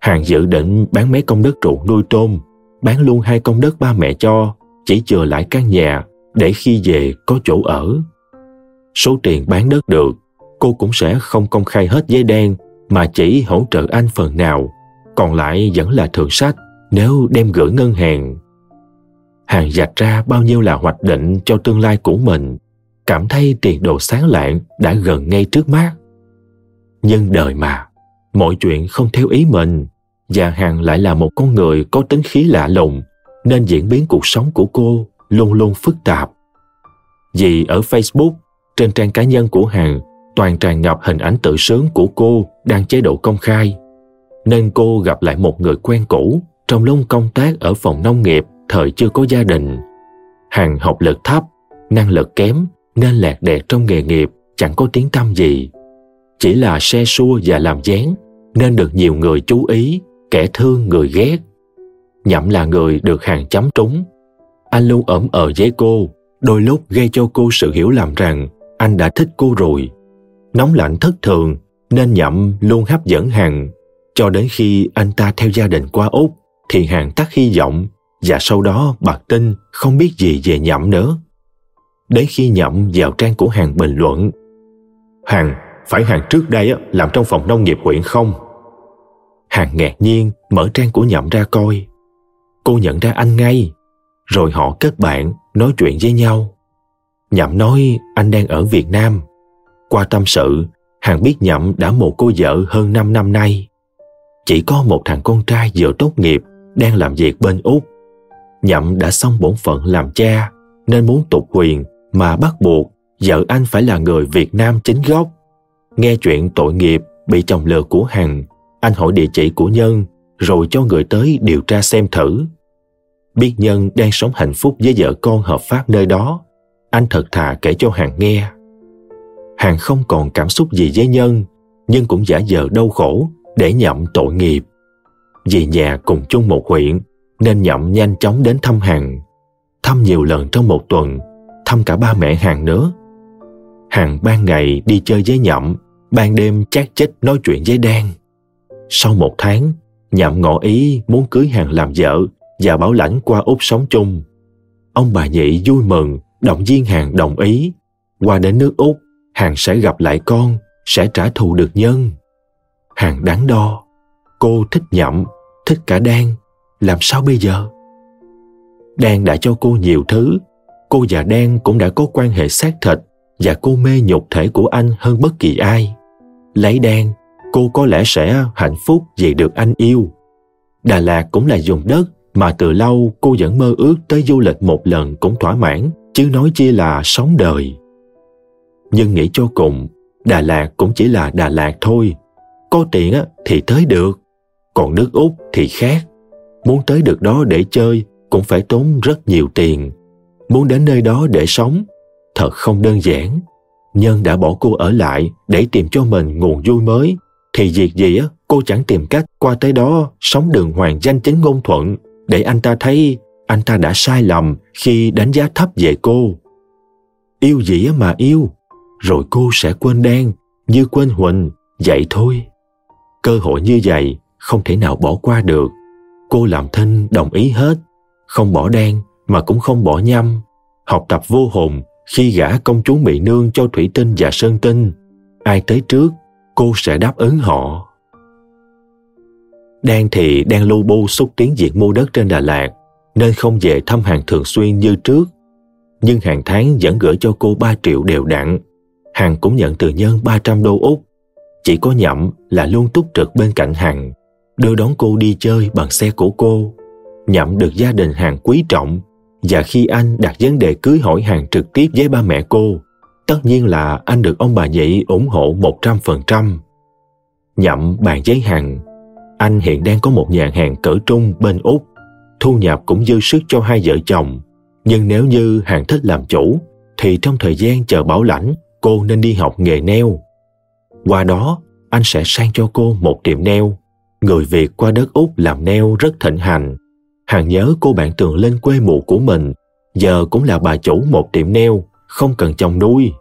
Hàng dự định bán mấy công đất ruộng nuôi tôm, bán luôn hai công đất ba mẹ cho, chỉ chừa lại căn nhà để khi về có chỗ ở. Số tiền bán đất được, cô cũng sẽ không công khai hết giấy đen mà chỉ hỗ trợ anh phần nào, còn lại vẫn là thường sách nếu đem gửi ngân hàng. Hàng dạch ra bao nhiêu là hoạch định cho tương lai của mình, cảm thấy tiền đồ sáng lạng đã gần ngay trước mắt. Nhưng đời mà, mọi chuyện không theo ý mình và hằng lại là một con người có tính khí lạ lùng, nên diễn biến cuộc sống của cô luôn luôn phức tạp. Vì ở facebook, trên trang cá nhân của hằng, toàn tràn ngập hình ảnh tự sướng của cô đang chế độ công khai. Nên cô gặp lại một người quen cũ trong lúc công tác ở phòng nông nghiệp thời chưa có gia đình. Hằng học lực thấp, năng lực kém, nên lạc đẹt trong nghề nghiệp, chẳng có tiếng tăm gì. Chỉ là xe xua và làm dáng, nên được nhiều người chú ý kẻ thương người ghét Nhậm là người được hàng chấm trúng. Anh luôn ẩm ở với cô, đôi lúc gây cho cô sự hiểu lầm rằng anh đã thích cô rồi. Nóng lạnh thất thường nên Nhậm luôn hấp dẫn hàng. Cho đến khi anh ta theo gia đình qua Úc thì hàng tắt hy vọng và sau đó bật tin không biết gì về Nhậm nữa. Đến khi Nhậm vào trang của hàng bình luận hàng phải hàng trước đây làm trong phòng nông nghiệp huyện không? Hàng ngạc nhiên mở trang của Nhậm ra coi. Cô nhận ra anh ngay, rồi họ kết bạn nói chuyện với nhau. Nhậm nói anh đang ở Việt Nam. Qua tâm sự, Hằng biết Nhậm đã một cô vợ hơn 5 năm nay. Chỉ có một thằng con trai vừa tốt nghiệp đang làm việc bên Úc. Nhậm đã xong bổn phận làm cha nên muốn tục quyền mà bắt buộc vợ anh phải là người Việt Nam chính gốc. Nghe chuyện tội nghiệp bị chồng lừa của Hằng, anh hỏi địa chỉ của Nhân rồi cho người tới điều tra xem thử. Biết Nhân đang sống hạnh phúc với vợ con hợp pháp nơi đó, anh thật thà kể cho Hằng nghe. Hằng không còn cảm xúc gì với Nhân, nhưng cũng giả vờ đau khổ để nhậm tội nghiệp. Vì nhà cùng chung một huyện, nên nhậm nhanh chóng đến thăm Hằng. Thăm nhiều lần trong một tuần, thăm cả ba mẹ Hằng nữa. Hằng ban ngày đi chơi với nhậm, ban đêm chát chết nói chuyện với Đan. Sau một tháng, nhậm ngỏ ý muốn cưới hàng làm vợ và bảo lãnh qua Úc sống chung. Ông bà nhị vui mừng, động viên hàng đồng ý. Qua đến nước Úc, hàng sẽ gặp lại con, sẽ trả thù được nhân. hàng đáng đo, cô thích nhậm, thích cả Đan, làm sao bây giờ? Đan đã cho cô nhiều thứ, cô và Đan cũng đã có quan hệ xác thịt và cô mê nhục thể của anh hơn bất kỳ ai. Lấy Đan, cô có lẽ sẽ hạnh phúc vì được anh yêu. Đà Lạt cũng là vùng đất mà từ lâu cô vẫn mơ ước tới du lịch một lần cũng thỏa mãn, chứ nói chi là sống đời. Nhưng nghĩ cho cùng, Đà Lạt cũng chỉ là Đà Lạt thôi. Có tiền thì tới được, còn nước Úc thì khác. Muốn tới được đó để chơi cũng phải tốn rất nhiều tiền. Muốn đến nơi đó để sống, thật không đơn giản. Nhân đã bỏ cô ở lại để tìm cho mình nguồn vui mới, thì việc gì á, cô chẳng tìm cách qua tới đó sống đường hoàng danh chính ngôn thuận để anh ta thấy anh ta đã sai lầm khi đánh giá thấp về cô. Yêu gì mà yêu, rồi cô sẽ quên đen như quên Huỳnh, vậy thôi. Cơ hội như vậy không thể nào bỏ qua được. Cô làm thinh đồng ý hết, không bỏ đen mà cũng không bỏ nhâm. Học tập vô hồn khi gả công chúa Mỹ Nương cho Thủy Tinh và Sơn Tinh. Ai tới trước, cô sẽ đáp ứng họ. Đan thì đang lưu bu xúc tiến việc mua đất trên Đà Lạt, nên không về thăm hàng thường xuyên như trước. Nhưng hàng tháng vẫn gửi cho cô 3 triệu đều đặn. Hằng cũng nhận từ nhân 300 đô Úc. Chỉ có nhậm là luôn túc trực bên cạnh Hằng, đưa đón cô đi chơi bằng xe của cô. Nhậm được gia đình Hằng quý trọng và khi anh đặt vấn đề cưới hỏi Hằng trực tiếp với ba mẹ cô, tất nhiên là anh được ông bà nhị ủng hộ 100%. Nhậm bàn giấy hàng anh hiện đang có một nhà hàng cỡ trung bên Úc, thu nhập cũng dư sức cho hai vợ chồng. Nhưng nếu như hàng thích làm chủ, thì trong thời gian chờ bảo lãnh cô nên đi học nghề neo. Qua đó, anh sẽ sang cho cô một tiệm neo. Người Việt qua đất Úc làm neo rất thịnh hành. Hàng nhớ cô bạn tường lên quê mụ của mình, giờ cũng là bà chủ một tiệm neo, không cần chồng nuôi.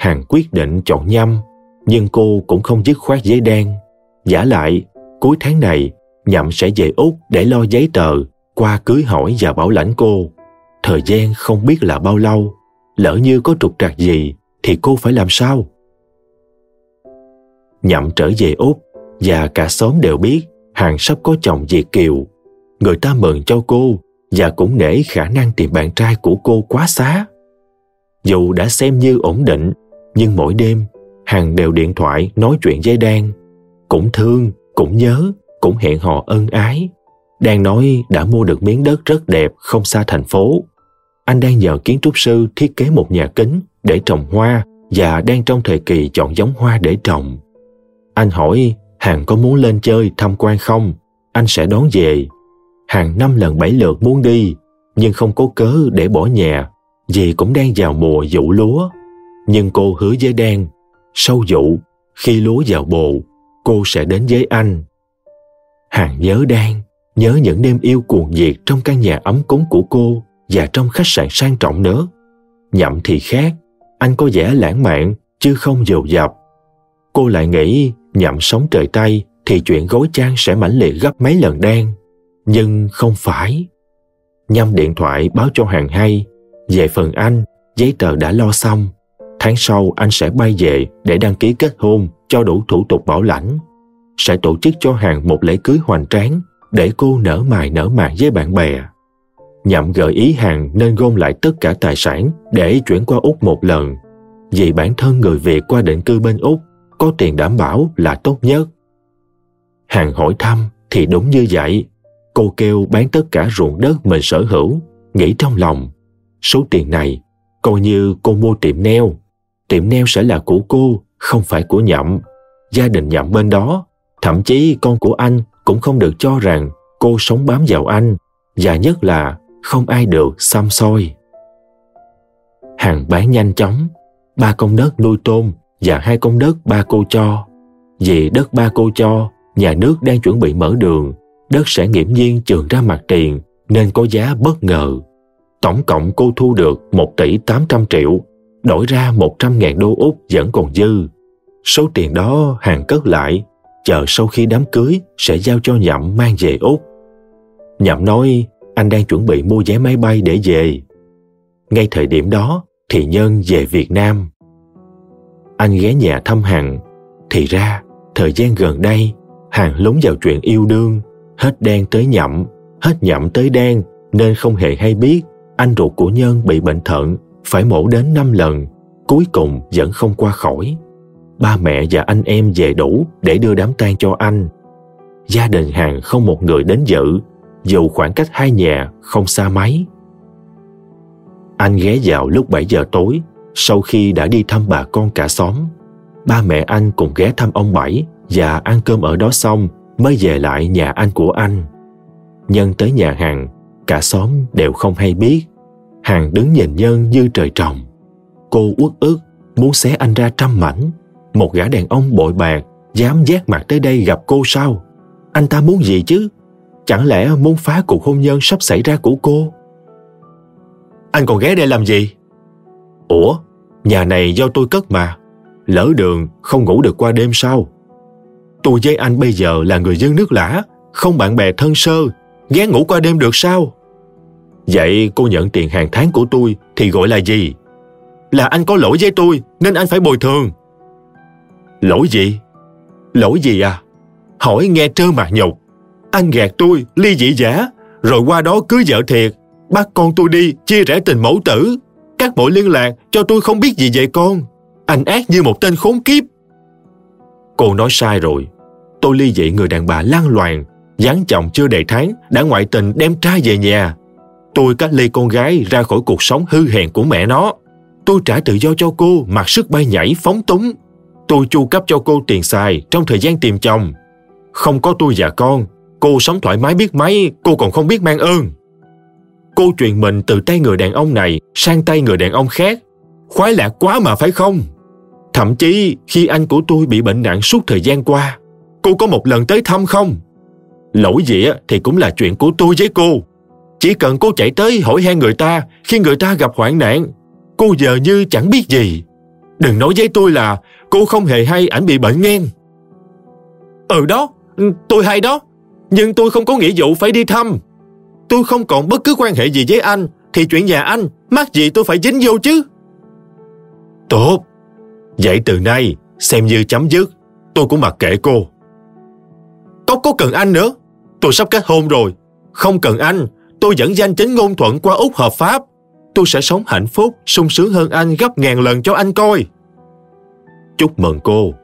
Hàng quyết định chọn nhâm, nhưng cô cũng không dứt khoát giấy đen. Giả lại, cuối tháng này, Nhậm sẽ về Úc để lo giấy tờ, qua cưới hỏi và bảo lãnh cô. Thời gian không biết là bao lâu, lỡ như có trục trặc gì thì cô phải làm sao? Nhậm trở về Úc và cả xóm đều biết Hàng sắp có chồng Việt Kiều. Người ta mừng cho cô và cũng nể khả năng tìm bạn trai của cô quá xá. Dù đã xem như ổn định, nhưng mỗi đêm Hằng đều điện thoại nói chuyện với Đan. Cũng thương, cũng nhớ, cũng hẹn hò ân ái. Đan nói đã mua được miếng đất rất đẹp không xa thành phố. Anh đang nhờ kiến trúc sư thiết kế một nhà kính để trồng hoa và đang trong thời kỳ chọn giống hoa để trồng. Anh hỏi Hằng có muốn lên chơi tham quan không? Anh sẽ đón về. Hàng năm lần bảy lượt muốn đi, nhưng không có cớ để bỏ nhà, vì cũng đang vào mùa vụ lúa. Nhưng cô hứa với Đen, sâu dụ, khi lúa vào bồ, cô sẽ đến với anh. Hàng nhớ đen nhớ những đêm yêu cuồng nhiệt trong căn nhà ấm cúng của cô và trong khách sạn sang trọng nữa. Nhậm thì khác, anh có vẻ lãng mạn chứ không dầu dập. Cô lại nghĩ nhậm sống trời Tây thì chuyện gối trang sẽ mãnh liệt gấp mấy lần đen. Nhưng không phải. Nhâm điện thoại báo cho hàng hay. Về phần anh, giấy tờ đã lo xong. Tháng sau anh sẽ bay về để đăng ký kết hôn cho đủ thủ tục bảo lãnh. Sẽ tổ chức cho hàng một lễ cưới hoành tráng để cô nở mày nở màng với bạn bè. Nhậm gợi ý hàng nên gom lại tất cả tài sản để chuyển qua Úc một lần. Vì bản thân người Việt qua định cư bên Úc có tiền đảm bảo là tốt nhất. Hàng hỏi thăm thì đúng như vậy. Cô kêu bán tất cả ruộng đất mình sở hữu, nghĩ trong lòng. Số tiền này, coi như cô mua tiệm neo. Tiệm neo sẽ là của cô, không phải của nhậm. Gia đình nhậm bên đó, thậm chí con của anh cũng không được cho rằng cô sống bám vào anh và nhất là không ai được xăm soi. Hàng bán nhanh chóng, ba công đất nuôi tôm và hai công đất ba cô cho. Vì đất ba cô cho, nhà nước đang chuẩn bị mở đường, đất sẽ nghiễm nhiên trường ra mặt tiền nên có giá bất ngờ. Tổng cộng cô thu được 1 tỷ 800 triệu, đổi ra 100 ngàn đô Úc vẫn còn dư. Số tiền đó hàng cất lại, chờ sau khi đám cưới sẽ giao cho Nhậm mang về Úc. Nhậm nói anh đang chuẩn bị mua vé máy bay để về. Ngay thời điểm đó thì Nhân về Việt Nam. Anh ghé nhà thăm Hằng. Thì ra, thời gian gần đây, Hằng lúng vào chuyện yêu đương, hết đen tới nhậm, hết nhậm tới đen, nên không hề hay biết anh ruột của Nhân bị bệnh thận, phải mổ đến 5 lần, cuối cùng vẫn không qua khỏi. Ba mẹ và anh em về đủ để đưa đám tang cho anh. Gia đình hàng không một người đến dự, dù khoảng cách hai nhà không xa mấy. Anh ghé vào lúc 7 giờ tối, sau khi đã đi thăm bà con cả xóm. Ba mẹ anh cùng ghé thăm ông Bảy và ăn cơm ở đó xong mới về lại nhà anh của anh. Nhân tới nhà hàng cả xóm đều không hay biết. Hàng đứng nhìn Nhân như trời trồng. Cô uất ức, muốn xé anh ra trăm mảnh. Một gã đàn ông bội bạc, dám giác mặt tới đây gặp cô sao? Anh ta muốn gì chứ? Chẳng lẽ muốn phá cuộc hôn nhân sắp xảy ra của cô? Anh còn ghé đây làm gì? Ủa, nhà này do tôi cất mà. Lỡ đường, không ngủ được qua đêm sao? Tôi với anh bây giờ là người dân nước lã, không bạn bè thân sơ, ghé ngủ qua đêm được sao? Vậy cô nhận tiền hàng tháng của tôi thì gọi là gì? Là anh có lỗi với tôi nên anh phải bồi thường. Lỗi gì? Lỗi gì à? Hỏi nghe trơ mà nhục. Anh gạt tôi, ly dị giả, rồi qua đó cưới vợ thiệt, bắt con tôi đi, chia rẽ tình mẫu tử. Các bộ liên lạc cho tôi không biết gì về con. Anh ác như một tên khốn kiếp. Cô nói sai rồi. Tôi ly dị người đàn bà lan loàn, dán chồng chưa đầy tháng, đã ngoại tình đem trai về nhà. Tôi cách ly con gái ra khỏi cuộc sống hư hèn của mẹ nó. Tôi trả tự do cho cô, mặc sức bay nhảy, phóng túng. Tôi chu cấp cho cô tiền xài trong thời gian tìm chồng. Không có tôi và con, cô sống thoải mái biết mấy, cô còn không biết mang ơn. Cô truyền mình từ tay người đàn ông này sang tay người đàn ông khác. Khoái lạc quá mà phải không? Thậm chí khi anh của tôi bị bệnh nặng suốt thời gian qua, cô có một lần tới thăm không? Lỗi gì thì cũng là chuyện của tôi với cô. Chỉ cần cô chạy tới hỏi han người ta khi người ta gặp hoạn nạn, cô giờ như chẳng biết gì. Đừng nói với tôi là cô không hề hay ảnh bị bệnh ngang. Ừ đó, tôi hay đó, nhưng tôi không có nghĩa vụ phải đi thăm. Tôi không còn bất cứ quan hệ gì với anh, thì chuyện nhà anh, mắc gì tôi phải dính vô chứ. Tốt, vậy từ nay, xem như chấm dứt, tôi cũng mặc kệ cô. Có có cần anh nữa, tôi sắp kết hôn rồi. Không cần anh, tôi vẫn danh chính ngôn thuận qua Úc hợp pháp. Tôi sẽ sống hạnh phúc, sung sướng hơn anh gấp ngàn lần cho anh coi. Chúc mừng cô.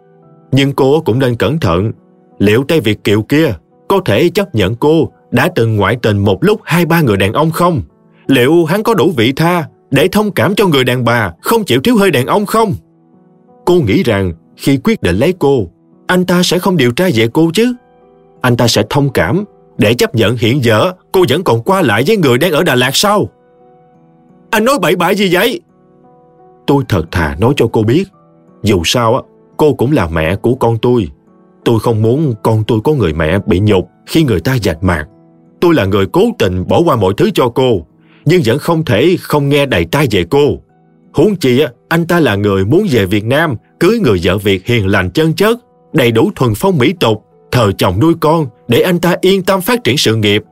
Nhưng cô cũng nên cẩn thận. Liệu tay Việt Kiều kia có thể chấp nhận cô đã từng ngoại tình một lúc hai ba người đàn ông không? Liệu hắn có đủ vị tha để thông cảm cho người đàn bà không chịu thiếu hơi đàn ông không? Cô nghĩ rằng khi quyết định lấy cô, anh ta sẽ không điều tra về cô chứ? Anh ta sẽ thông cảm để chấp nhận hiện giờ cô vẫn còn qua lại với người đang ở Đà Lạt sao? Anh nói bậy bạ gì vậy? Tôi thật thà nói cho cô biết. Dù sao, á, cô cũng là mẹ của con tôi. Tôi không muốn con tôi có người mẹ bị nhục khi người ta dạch mặt. tôi là người cố tình bỏ qua mọi thứ cho cô, nhưng vẫn không thể không nghe đầy tai về cô. Huống chi anh ta là người muốn về Việt Nam, cưới người vợ Việt hiền lành chân chất, đầy đủ thuần phong mỹ tục, thờ chồng nuôi con để anh ta yên tâm phát triển sự nghiệp.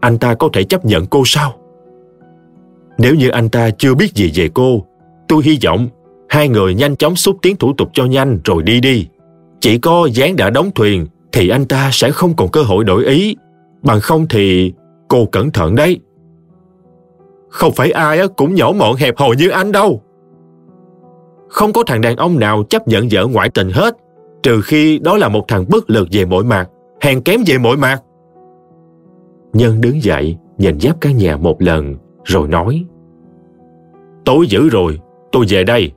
Anh ta có thể chấp nhận cô sao? Nếu như anh ta chưa biết gì về cô, tôi hy vọng hai người nhanh chóng xúc tiến thủ tục cho nhanh rồi đi đi. Chỉ có dán đã đóng thuyền thì anh ta sẽ không còn cơ hội đổi ý. Bằng không thì cô cẩn thận đấy. Không phải ai cũng nhỏ mọn hẹp hòi như anh đâu. Không có thằng đàn ông nào chấp nhận vợ ngoại tình hết, trừ khi đó là một thằng bất lực về mọi mặt, hèn kém về mọi mặt. Nhân đứng dậy, nhìn giáp căn nhà một lần, rồi nói Tối dữ rồi, tôi về đây.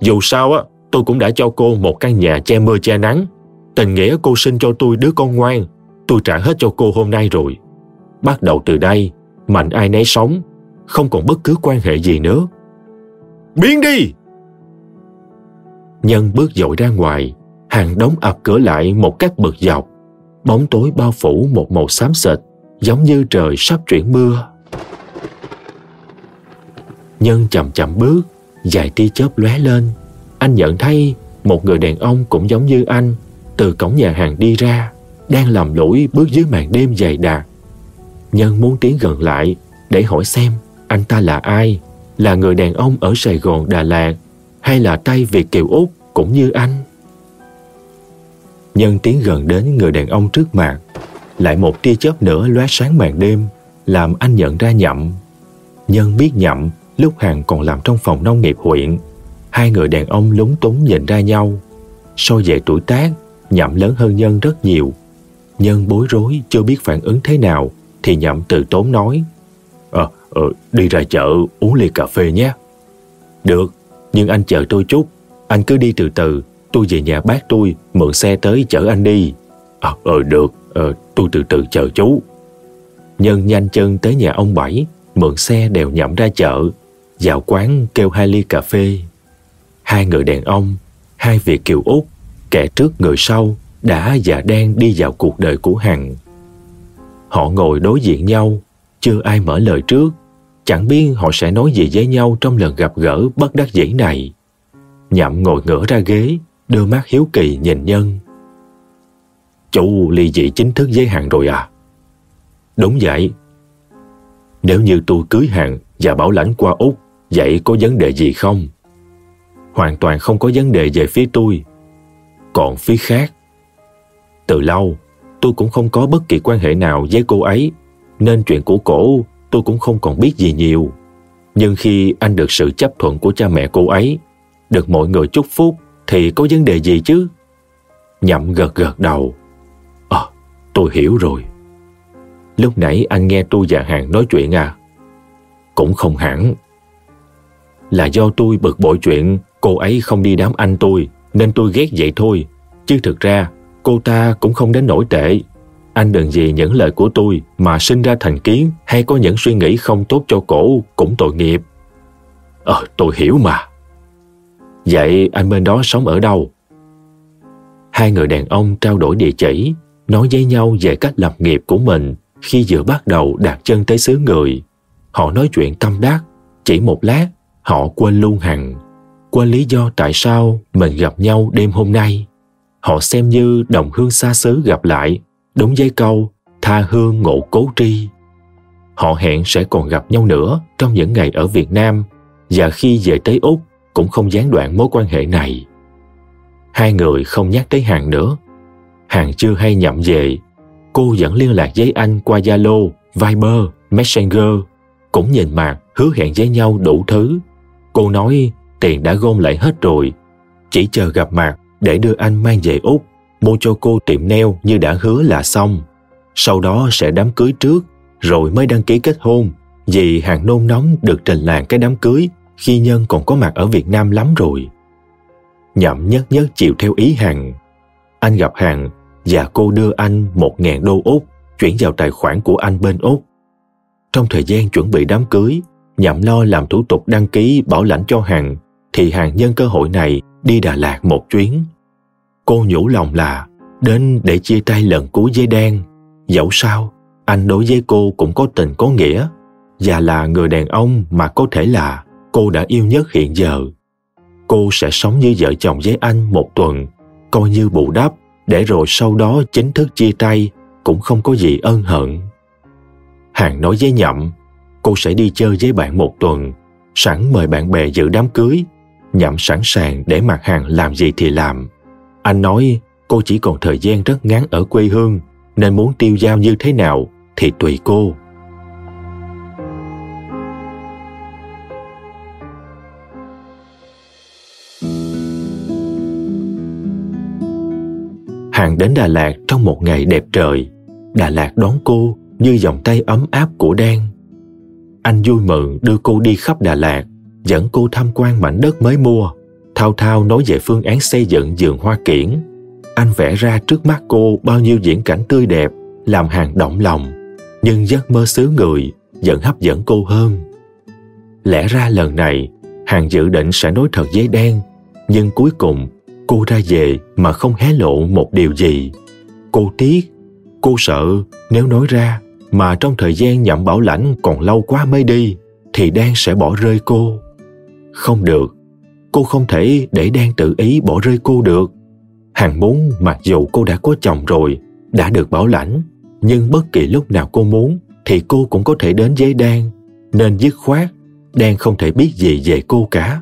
Dù sao á, tôi cũng đã cho cô một căn nhà che mưa che nắng. Tình nghĩa cô sinh cho tôi đứa con ngoan, tôi trả hết cho cô hôm nay rồi. Bắt đầu từ đây, mạnh ai nấy sống, không còn bất cứ quan hệ gì nữa. Biến đi! Nhân bước dội ra ngoài, hàng đóng ập cửa lại một cách bực dọc. Bóng tối bao phủ một màu xám xịt, giống như trời sắp chuyển mưa. Nhân chậm chậm bước, dài tia chớp lóe lên. Anh nhận thấy một người đàn ông cũng giống như anh từ cổng nhà hàng đi ra, đang lầm lũi bước dưới màn đêm dày đặc. Nhân muốn tiến gần lại để hỏi xem anh ta là ai, là người đàn ông ở Sài Gòn, Đà Lạt hay là tay Việt Kiều Úc cũng như anh. Nhân tiến gần đến người đàn ông trước mặt, lại một tia chớp nữa lóe sáng màn đêm, làm anh nhận ra Nhậm. Nhân biết Nhậm lúc hàng còn làm trong phòng nông nghiệp huyện. Hai người đàn ông lúng túng nhìn ra nhau. So về tuổi tác, Nhậm lớn hơn Nhân rất nhiều. Nhân bối rối chưa biết phản ứng thế nào thì Nhậm từ tốn nói Ờ, ờ, đi ra chợ uống ly cà phê nhé. Được, nhưng anh chờ tôi chút. Anh cứ đi từ từ, tôi về nhà bác tôi, mượn xe tới chở anh đi. Ờ, ờ được, ờ, tôi từ từ chờ chú. Nhân nhanh chân tới nhà ông Bảy, mượn xe đèo nhậm ra chợ, vào quán kêu hai ly cà phê. Hai người đàn ông, hai Việt kiều Úc, kẻ trước người sau, đã và đang đi vào cuộc đời của Hằng. Họ ngồi đối diện nhau, chưa ai mở lời trước, chẳng biết họ sẽ nói gì với nhau trong lần gặp gỡ bất đắc dĩ này. Nhậm ngồi ngửa ra ghế, đưa mắt hiếu kỳ nhìn Nhân. Chủ ly dị chính thức với hàng rồi à? Đúng vậy. Nếu như tôi cưới hàng và bảo lãnh qua Úc, vậy có vấn đề gì không? Hoàn toàn không có vấn đề về phía tôi. Còn phía khác, từ lâu tôi cũng không có bất kỳ quan hệ nào với cô ấy, nên chuyện của cổ tôi cũng không còn biết gì nhiều. Nhưng khi anh được sự chấp thuận của cha mẹ cô ấy, được mọi người chúc phúc thì có vấn đề gì chứ? Nhậm gật gật đầu. Ờ, à, tôi hiểu rồi. Lúc nãy anh nghe tôi và Hàng nói chuyện à? Cũng không hẳn. Là do tôi bực bội chuyện cô ấy không đi đám anh tôi nên tôi ghét vậy thôi. Chứ thực ra cô ta cũng không đến nổi tệ. Anh đừng vì những lời của tôi mà sinh ra thành kiến hay có những suy nghĩ không tốt cho cổ cũng tội nghiệp. Ờ, tôi hiểu mà. Vậy anh bên đó sống ở đâu? Hai người đàn ông trao đổi địa chỉ, nói với nhau về cách lập nghiệp của mình khi vừa bắt đầu đặt chân tới xứ người. Họ nói chuyện tâm đắc, chỉ một lát họ quên luôn hằng, quên lý do tại sao mình gặp nhau đêm hôm nay. Họ xem như đồng hương xa xứ gặp lại, đúng với câu tha hương ngộ cố tri. Họ hẹn sẽ còn gặp nhau nữa trong những ngày ở Việt Nam và khi về tới Úc cũng không gián đoạn mối quan hệ này. Hai người không nhắc tới Hàng nữa. Hàng chưa hay nhậm về, cô vẫn liên lạc với anh qua Zalo, Viber, Messenger, cũng nhìn mặt hứa hẹn với nhau đủ thứ. Cô nói tiền đã gom lại hết rồi, chỉ chờ gặp mặt để đưa anh mang về Úc, mua cho cô tiệm nail như đã hứa là xong. Sau đó sẽ đám cưới trước, rồi mới đăng ký kết hôn, vì hàng nôn nóng được trình làng cái đám cưới khi Nhân còn có mặt ở Việt Nam lắm rồi. Nhậm nhất nhất chịu theo ý Hằng. Anh gặp Hằng và cô đưa anh một ngàn đô Úc chuyển vào tài khoản của anh bên Úc. Trong thời gian chuẩn bị đám cưới, Nhậm lo làm thủ tục đăng ký bảo lãnh cho Hằng, thì Hằng nhân cơ hội này đi Đà Lạt một chuyến. Cô nhủ lòng là đến để chia tay lần cuối với đen. Dẫu sao, anh đối với cô cũng có tình có nghĩa và là người đàn ông mà có thể là cô đã yêu nhất hiện giờ. Cô sẽ sống như vợ chồng với anh một tuần, coi như bù đắp, để rồi sau đó chính thức chia tay, cũng không có gì ân hận. Hàng nói với Nhậm, cô sẽ đi chơi với bạn một tuần, sẵn mời bạn bè dự đám cưới. Nhậm sẵn sàng để mặt hàng làm gì thì làm. Anh nói cô chỉ còn thời gian rất ngắn ở quê hương, nên muốn tiêu dao như thế nào thì tùy cô. Hoàng đến Đà Lạt trong một ngày đẹp trời. Đà Lạt đón cô như vòng tay ấm áp của Đan. Anh vui mừng đưa cô đi khắp Đà Lạt, dẫn cô tham quan mảnh đất mới mua, thao thao nói về phương án xây dựng vườn hoa kiển. Anh vẽ ra trước mắt cô bao nhiêu diễn cảnh tươi đẹp, làm hàng động lòng, nhưng giấc mơ xứ người vẫn hấp dẫn cô hơn. Lẽ ra lần này, hàng dự định sẽ nói thật với Đen, nhưng cuối cùng cô ra về mà không hé lộ một điều gì. Cô tiếc, cô sợ nếu nói ra mà trong thời gian nhậm bảo lãnh còn lâu quá mới đi thì Đan sẽ bỏ rơi cô. Không được, cô không thể để Đan tự ý bỏ rơi cô được. Hằng muốn mặc dù cô đã có chồng rồi, đã được bảo lãnh, nhưng bất kỳ lúc nào cô muốn thì cô cũng có thể đến với Đan, nên dứt khoát, Đan không thể biết gì về cô cả.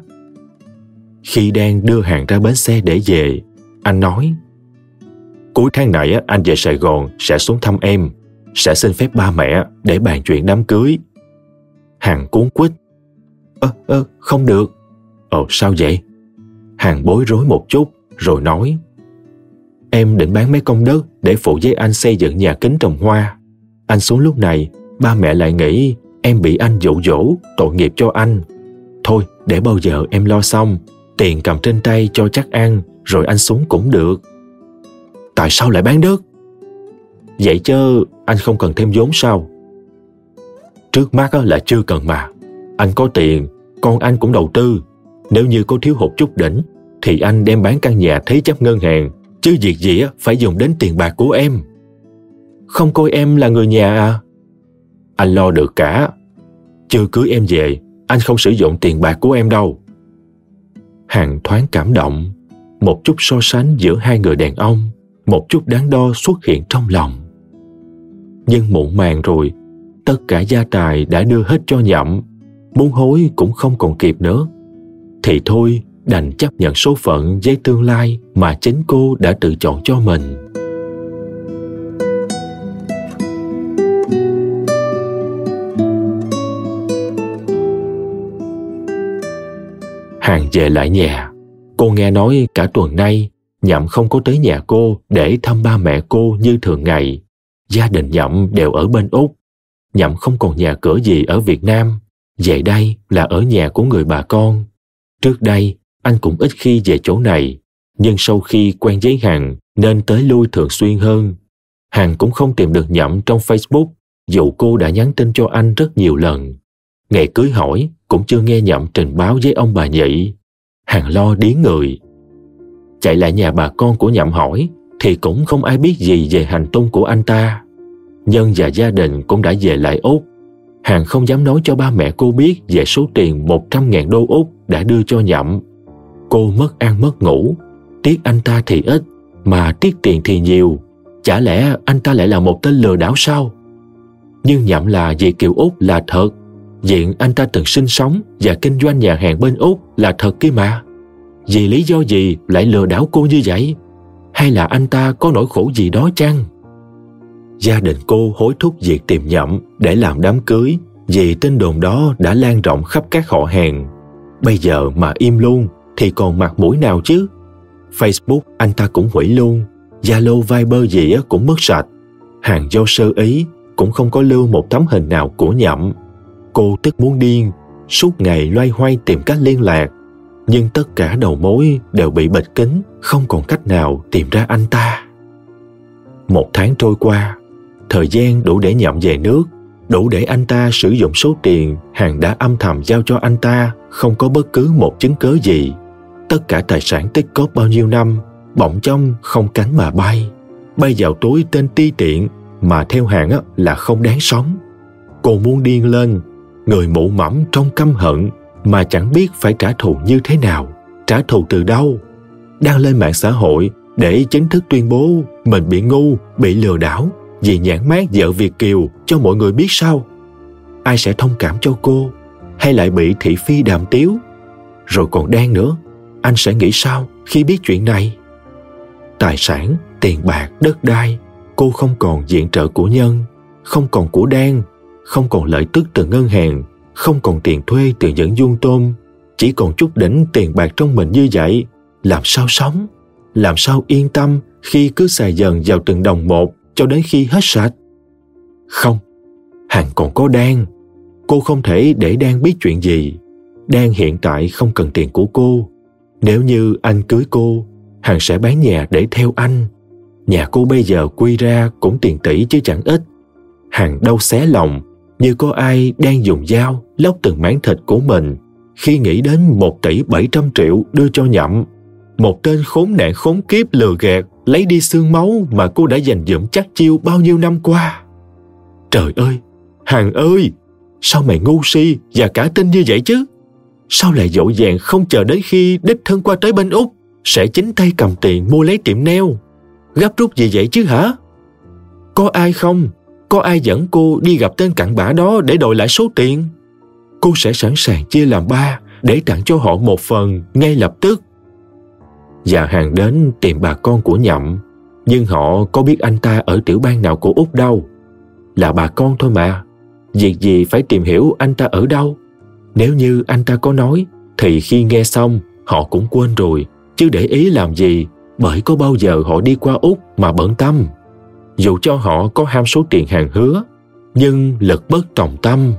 Khi đang đưa hàng ra bến xe để về, anh nói Cuối tháng này anh về Sài Gòn sẽ xuống thăm em, sẽ xin phép ba mẹ để bàn chuyện đám cưới. Hằng cuốn quýt. Ơ, ơ, không được. Ồ, sao vậy? Hằng bối rối một chút, rồi nói. Em định bán mấy công đất để phụ với anh xây dựng nhà kính trồng hoa. Anh xuống lúc này, ba mẹ lại nghĩ em bị anh dụ dỗ, tội nghiệp cho anh. Thôi, để bao giờ em lo xong, tiền cầm trên tay cho chắc ăn, rồi anh xuống cũng được. Tại sao lại bán đất? Vậy chứ anh không cần thêm vốn sao? Trước mắt là chưa cần mà. Anh có tiền, con anh cũng đầu tư. Nếu như có thiếu hụt chút đỉnh, thì anh đem bán căn nhà thế chấp ngân hàng, chứ việc gì phải dùng đến tiền bạc của em. Không coi em là người nhà à? Anh lo được cả. Chưa cưới em về, anh không sử dụng tiền bạc của em đâu. Hàng thoáng cảm động, một chút so sánh giữa hai người đàn ông, một chút đáng đo xuất hiện trong lòng. Nhưng muộn màng rồi, tất cả gia tài đã đưa hết cho nhậm, muốn hối cũng không còn kịp nữa. Thì thôi, đành chấp nhận số phận với tương lai mà chính cô đã tự chọn cho mình. Hàng về lại nhà, cô nghe nói cả tuần nay Nhậm không có tới nhà cô để thăm ba mẹ cô như thường ngày. Gia đình Nhậm đều ở bên Úc. Nhậm không còn nhà cửa gì ở Việt Nam. Về đây là ở nhà của người bà con. Trước đây, anh cũng ít khi về chỗ này. Nhưng sau khi quen với Hằng nên tới lui thường xuyên hơn. Hằng cũng không tìm được Nhậm trong Facebook dù cô đã nhắn tin cho anh rất nhiều lần. Ngày cưới hỏi cũng chưa nghe Nhậm trình báo với ông bà nhị. hàng lo điến người chạy lại nhà bà con của nhậm hỏi thì cũng không ai biết gì về hành tung của anh ta. Nhân và gia đình cũng đã về lại Úc. Hàng không dám nói cho ba mẹ cô biết về số tiền 100.000 đô Úc đã đưa cho nhậm. Cô mất ăn mất ngủ, tiếc anh ta thì ít, mà tiếc tiền thì nhiều. Chả lẽ anh ta lại là một tên lừa đảo sao? Nhưng nhậm là về Kiều Úc là thật. Diện anh ta từng sinh sống và kinh doanh nhà hàng bên Úc là thật kia mà. Vì lý do gì lại lừa đảo cô như vậy? Hay là anh ta có nỗi khổ gì đó chăng? Gia đình cô hối thúc việc tìm nhậm để làm đám cưới vì tin đồn đó đã lan rộng khắp các họ hàng. Bây giờ mà im luôn thì còn mặt mũi nào chứ? Facebook anh ta cũng hủy luôn, Zalo Viber gì cũng mất sạch. Hàng do sơ ý cũng không có lưu một tấm hình nào của nhậm. Cô tức muốn điên, suốt ngày loay hoay tìm cách liên lạc. Nhưng tất cả đầu mối đều bị bịt kín không còn cách nào tìm ra anh ta. Một tháng trôi qua thời gian đủ để nhậm về nước đủ để anh ta sử dụng số tiền hàng đã âm thầm giao cho anh ta không có bất cứ một chứng cớ gì. Tất cả tài sản tích cóp bao nhiêu năm bỗng trong không cánh mà bay. Bay vào túi tên ti tiện mà theo hàng là không đáng sống. Cô muốn điên lên, người mụ mẫm trong căm hận mà chẳng biết phải trả thù như thế nào, trả thù từ đâu. đang lên mạng xã hội để chính thức tuyên bố mình bị ngu, bị lừa đảo vì nhãn mát vợ Việt Kiều cho mọi người biết sao. Ai sẽ thông cảm cho cô hay lại bị thị phi đàm tiếu? Rồi còn đang nữa, anh sẽ nghĩ sao khi biết chuyện này? Tài sản, tiền bạc, đất đai, cô không còn diện trợ của nhân, không còn của đen không còn lợi tức từ ngân hàng, không còn tiền thuê từ những dung tôm, chỉ còn chút đỉnh tiền bạc trong mình như vậy, làm sao sống? Làm sao yên tâm khi cứ xài dần vào từng đồng một cho đến khi hết sạch? Không, Hằng còn có Đan. Cô không thể để Đan biết chuyện gì. Đan hiện tại không cần tiền của cô. Nếu như anh cưới cô, Hằng sẽ bán nhà để theo anh. Nhà cô bây giờ quy ra cũng tiền tỷ chứ chẳng ít. Hằng đâu xé lòng như có ai đang dùng dao lóc từng mảng thịt của mình khi nghĩ đến một tỷ bảy trăm triệu đưa cho nhậm. Một tên khốn nạn khốn kiếp lừa gạt lấy đi xương máu mà cô đã dành dưỡng chắc chiêu bao nhiêu năm qua. Trời ơi, Hằng ơi, sao mày ngu si và cả tin như vậy chứ? Sao lại dỗ dàng không chờ đến khi đích thân qua tới bên Úc sẽ chính tay cầm tiền mua lấy tiệm neo? Gấp rút gì vậy chứ hả? Có ai không có ai dẫn cô đi gặp tên cặn bã đó để đòi lại số tiền? Cô sẽ sẵn sàng chia làm ba để tặng cho họ một phần ngay lập tức. Và hàng đến tìm bà con của nhậm, nhưng họ có biết anh ta ở tiểu bang nào của úc đâu. Là bà con thôi mà, việc gì phải tìm hiểu anh ta ở đâu? Nếu như anh ta có nói, thì khi nghe xong, họ cũng quên rồi, chứ để ý làm gì, bởi có bao giờ họ đi qua úc mà bận tâm dù cho họ có ham số tiền hàng hứa, nhưng lực bất tòng tâm.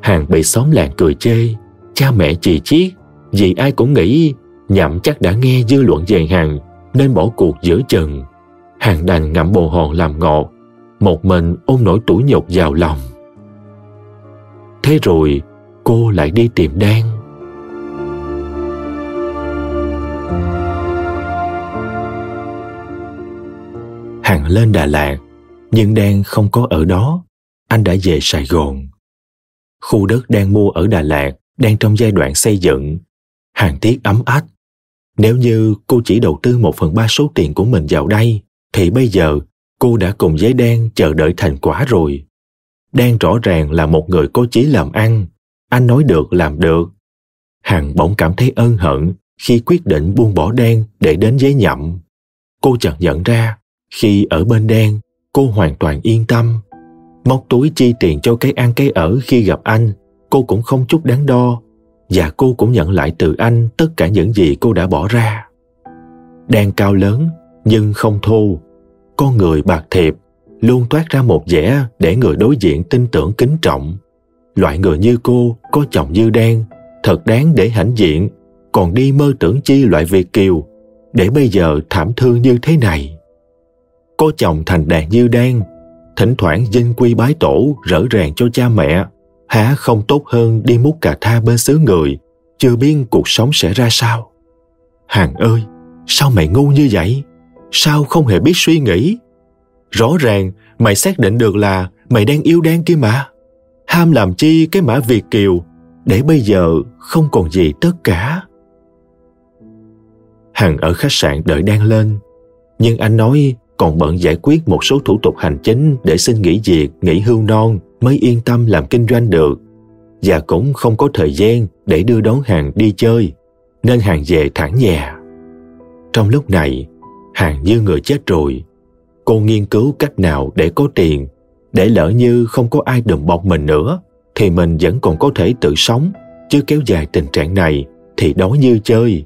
Hàng bị xóm làng cười chê, cha mẹ chì chiết, vì ai cũng nghĩ nhậm chắc đã nghe dư luận về hàng nên bỏ cuộc giữa chừng. Hàng đành ngậm bồ hòn làm ngọt, một mình ôm nỗi tủi nhục vào lòng. Thế rồi, cô lại đi tìm đan. Hằng lên Đà Lạt, nhưng đang không có ở đó. Anh đã về Sài Gòn. Khu đất đang mua ở Đà Lạt đang trong giai đoạn xây dựng. Hàng tiết ấm ách. Nếu như cô chỉ đầu tư một phần ba số tiền của mình vào đây, thì bây giờ cô đã cùng với Đan chờ đợi thành quả rồi. Đan rõ ràng là một người có chí làm ăn. Anh nói được làm được. Hằng bỗng cảm thấy ân hận khi quyết định buông bỏ Đan để đến với Nhậm. Cô chợt nhận ra khi ở bên đen, cô hoàn toàn yên tâm. Móc túi chi tiền cho cái ăn cái ở khi gặp anh, cô cũng không chút đáng đo. Và cô cũng nhận lại từ anh tất cả những gì cô đã bỏ ra. Đen cao lớn, nhưng không thô. Con người bạc thiệp, luôn toát ra một vẻ để người đối diện tin tưởng kính trọng. Loại người như cô có chồng như đen, thật đáng để hãnh diện, còn đi mơ tưởng chi loại Việt Kiều, để bây giờ thảm thương như thế này có chồng thành đạt như đen, thỉnh thoảng dinh quy bái tổ rỡ ràng cho cha mẹ. Há không tốt hơn đi mút cà tha bên xứ người. Chưa biết cuộc sống sẽ ra sao. Hàng ơi sao mày ngu như vậy? Sao không hề biết suy nghĩ? Rõ ràng mày xác định được là mày đang yêu đen kia mà. Ham làm chi cái mã việt kiều để bây giờ không còn gì tất cả. Hằng ở khách sạn đợi đang lên. Nhưng anh nói còn bận giải quyết một số thủ tục hành chính để xin nghỉ việc, nghỉ hưu non mới yên tâm làm kinh doanh được. Và cũng không có thời gian để đưa đón hàng đi chơi, nên hàng về thẳng nhà. Trong lúc này, hàng như người chết rồi. Cô nghiên cứu cách nào để có tiền, để lỡ như không có ai đùm bọc mình nữa, thì mình vẫn còn có thể tự sống, chứ kéo dài tình trạng này thì đói như chơi.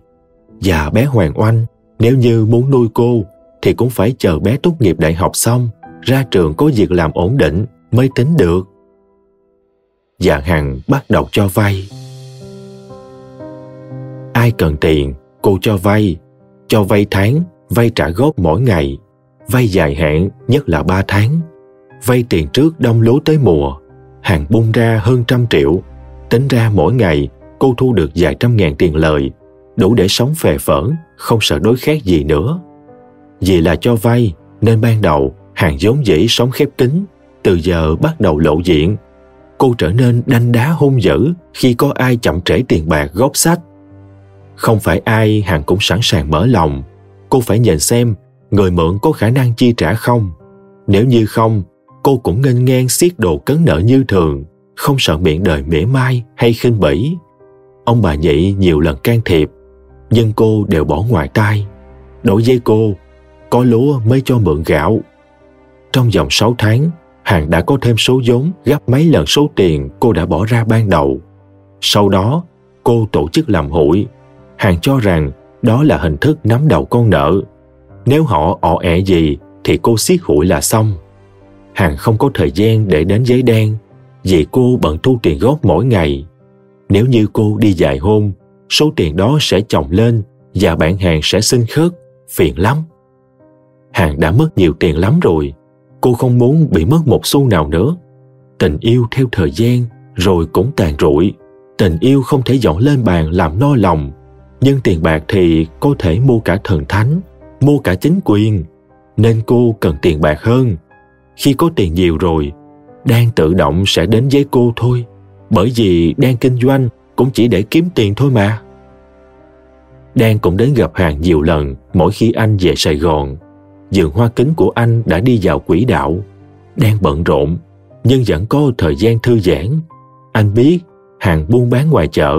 Và bé Hoàng Oanh, nếu như muốn nuôi cô thì cũng phải chờ bé tốt nghiệp đại học xong, ra trường có việc làm ổn định mới tính được. Dạ Hằng bắt đầu cho vay. Ai cần tiền, cô cho vay. Cho vay tháng, vay trả góp mỗi ngày. Vay dài hạn, nhất là 3 tháng. Vay tiền trước đông lúa tới mùa. Hàng bung ra hơn trăm triệu. Tính ra mỗi ngày, cô thu được vài trăm ngàn tiền lời. Đủ để sống phè phở, không sợ đối khác gì nữa. Vì là cho vay nên ban đầu Hàng giống dĩ sống khép kín, từ giờ bắt đầu lộ diện. Cô trở nên đanh đá hung dữ khi có ai chậm trễ tiền bạc góp sách. Không phải ai Hàng cũng sẵn sàng mở lòng. Cô phải nhìn xem người mượn có khả năng chi trả không. Nếu như không, cô cũng nghênh ngang xiết đồ cấn nợ như thường, không sợ miệng đời mỉa mai hay khinh bỉ. Ông bà nhị nhiều lần can thiệp, nhưng cô đều bỏ ngoài tai. Đối với cô, có lúa mới cho mượn gạo. Trong vòng 6 tháng, Hàng đã có thêm số vốn gấp mấy lần số tiền cô đã bỏ ra ban đầu. Sau đó, cô tổ chức làm hụi. Hàng cho rằng đó là hình thức nắm đầu con nợ. Nếu họ ọ ẻ gì thì cô siết hụi là xong. Hàng không có thời gian để đến giấy đen vì cô bận thu tiền góp mỗi ngày. Nếu như cô đi dài hôm, số tiền đó sẽ chồng lên và bạn hàng sẽ xin khớt, phiền lắm. Hàng đã mất nhiều tiền lắm rồi, cô không muốn bị mất một xu nào nữa. Tình yêu theo thời gian rồi cũng tàn rụi. Tình yêu không thể dọn lên bàn làm no lòng, nhưng tiền bạc thì có thể mua cả thần thánh, mua cả chính quyền, nên cô cần tiền bạc hơn. Khi có tiền nhiều rồi, đang tự động sẽ đến với cô thôi, bởi vì đang kinh doanh cũng chỉ để kiếm tiền thôi mà. Đan cũng đến gặp hàng nhiều lần mỗi khi anh về Sài Gòn. Vườn hoa kính của anh đã đi vào quỹ đạo. Đang bận rộn, nhưng vẫn có thời gian thư giãn. Anh biết hàng buôn bán ngoài chợ,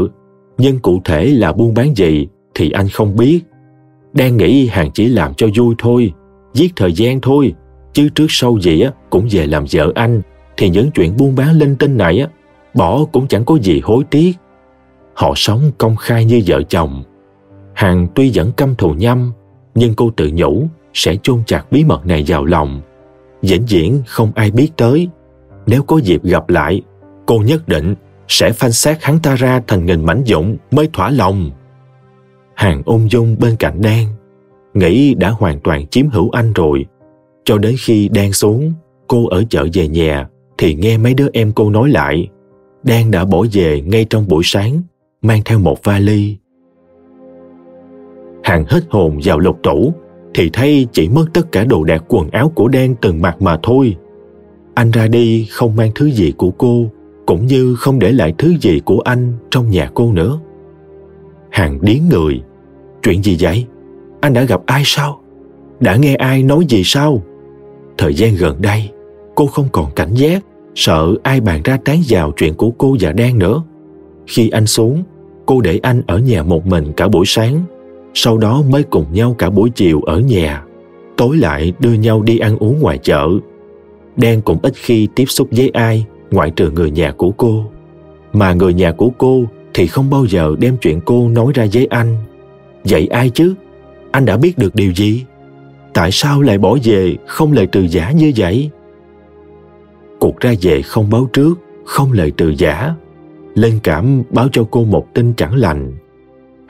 nhưng cụ thể là buôn bán gì thì anh không biết. Đang nghĩ hàng chỉ làm cho vui thôi, giết thời gian thôi, chứ trước sau gì á cũng về làm vợ anh thì những chuyện buôn bán linh tinh này á bỏ cũng chẳng có gì hối tiếc. Họ sống công khai như vợ chồng. hàng tuy vẫn căm thù nhâm, nhưng cô tự nhủ sẽ chôn chặt bí mật này vào lòng. Vĩnh viễn không ai biết tới. Nếu có dịp gặp lại, cô nhất định sẽ phanh xác hắn ta ra thành nghìn mảnh dũng mới thỏa lòng. Hàng ung dung bên cạnh Đan, nghĩ đã hoàn toàn chiếm hữu anh rồi. Cho đến khi Đan xuống, cô ở chợ về nhà thì nghe mấy đứa em cô nói lại. Đan đã bỏ về ngay trong buổi sáng, mang theo một vali. Hàng hết hồn vào lục tủ, thì thấy chỉ mất tất cả đồ đạc quần áo của đen từng mặc mà thôi. Anh ra đi không mang thứ gì của cô, cũng như không để lại thứ gì của anh trong nhà cô nữa. Hàng điến người. Chuyện gì vậy? Anh đã gặp ai sao? Đã nghe ai nói gì sao? Thời gian gần đây, cô không còn cảnh giác, sợ ai bàn ra tán vào chuyện của cô và đen nữa. Khi anh xuống, cô để anh ở nhà một mình cả buổi sáng, sau đó mới cùng nhau cả buổi chiều ở nhà. Tối lại đưa nhau đi ăn uống ngoài chợ. đen cũng ít khi tiếp xúc với ai ngoại trừ người nhà của cô. Mà người nhà của cô thì không bao giờ đem chuyện cô nói ra với anh. Vậy ai chứ? Anh đã biết được điều gì? Tại sao lại bỏ về không lời từ giả như vậy? Cuộc ra về không báo trước, không lời từ giả. Lên cảm báo cho cô một tin chẳng lành.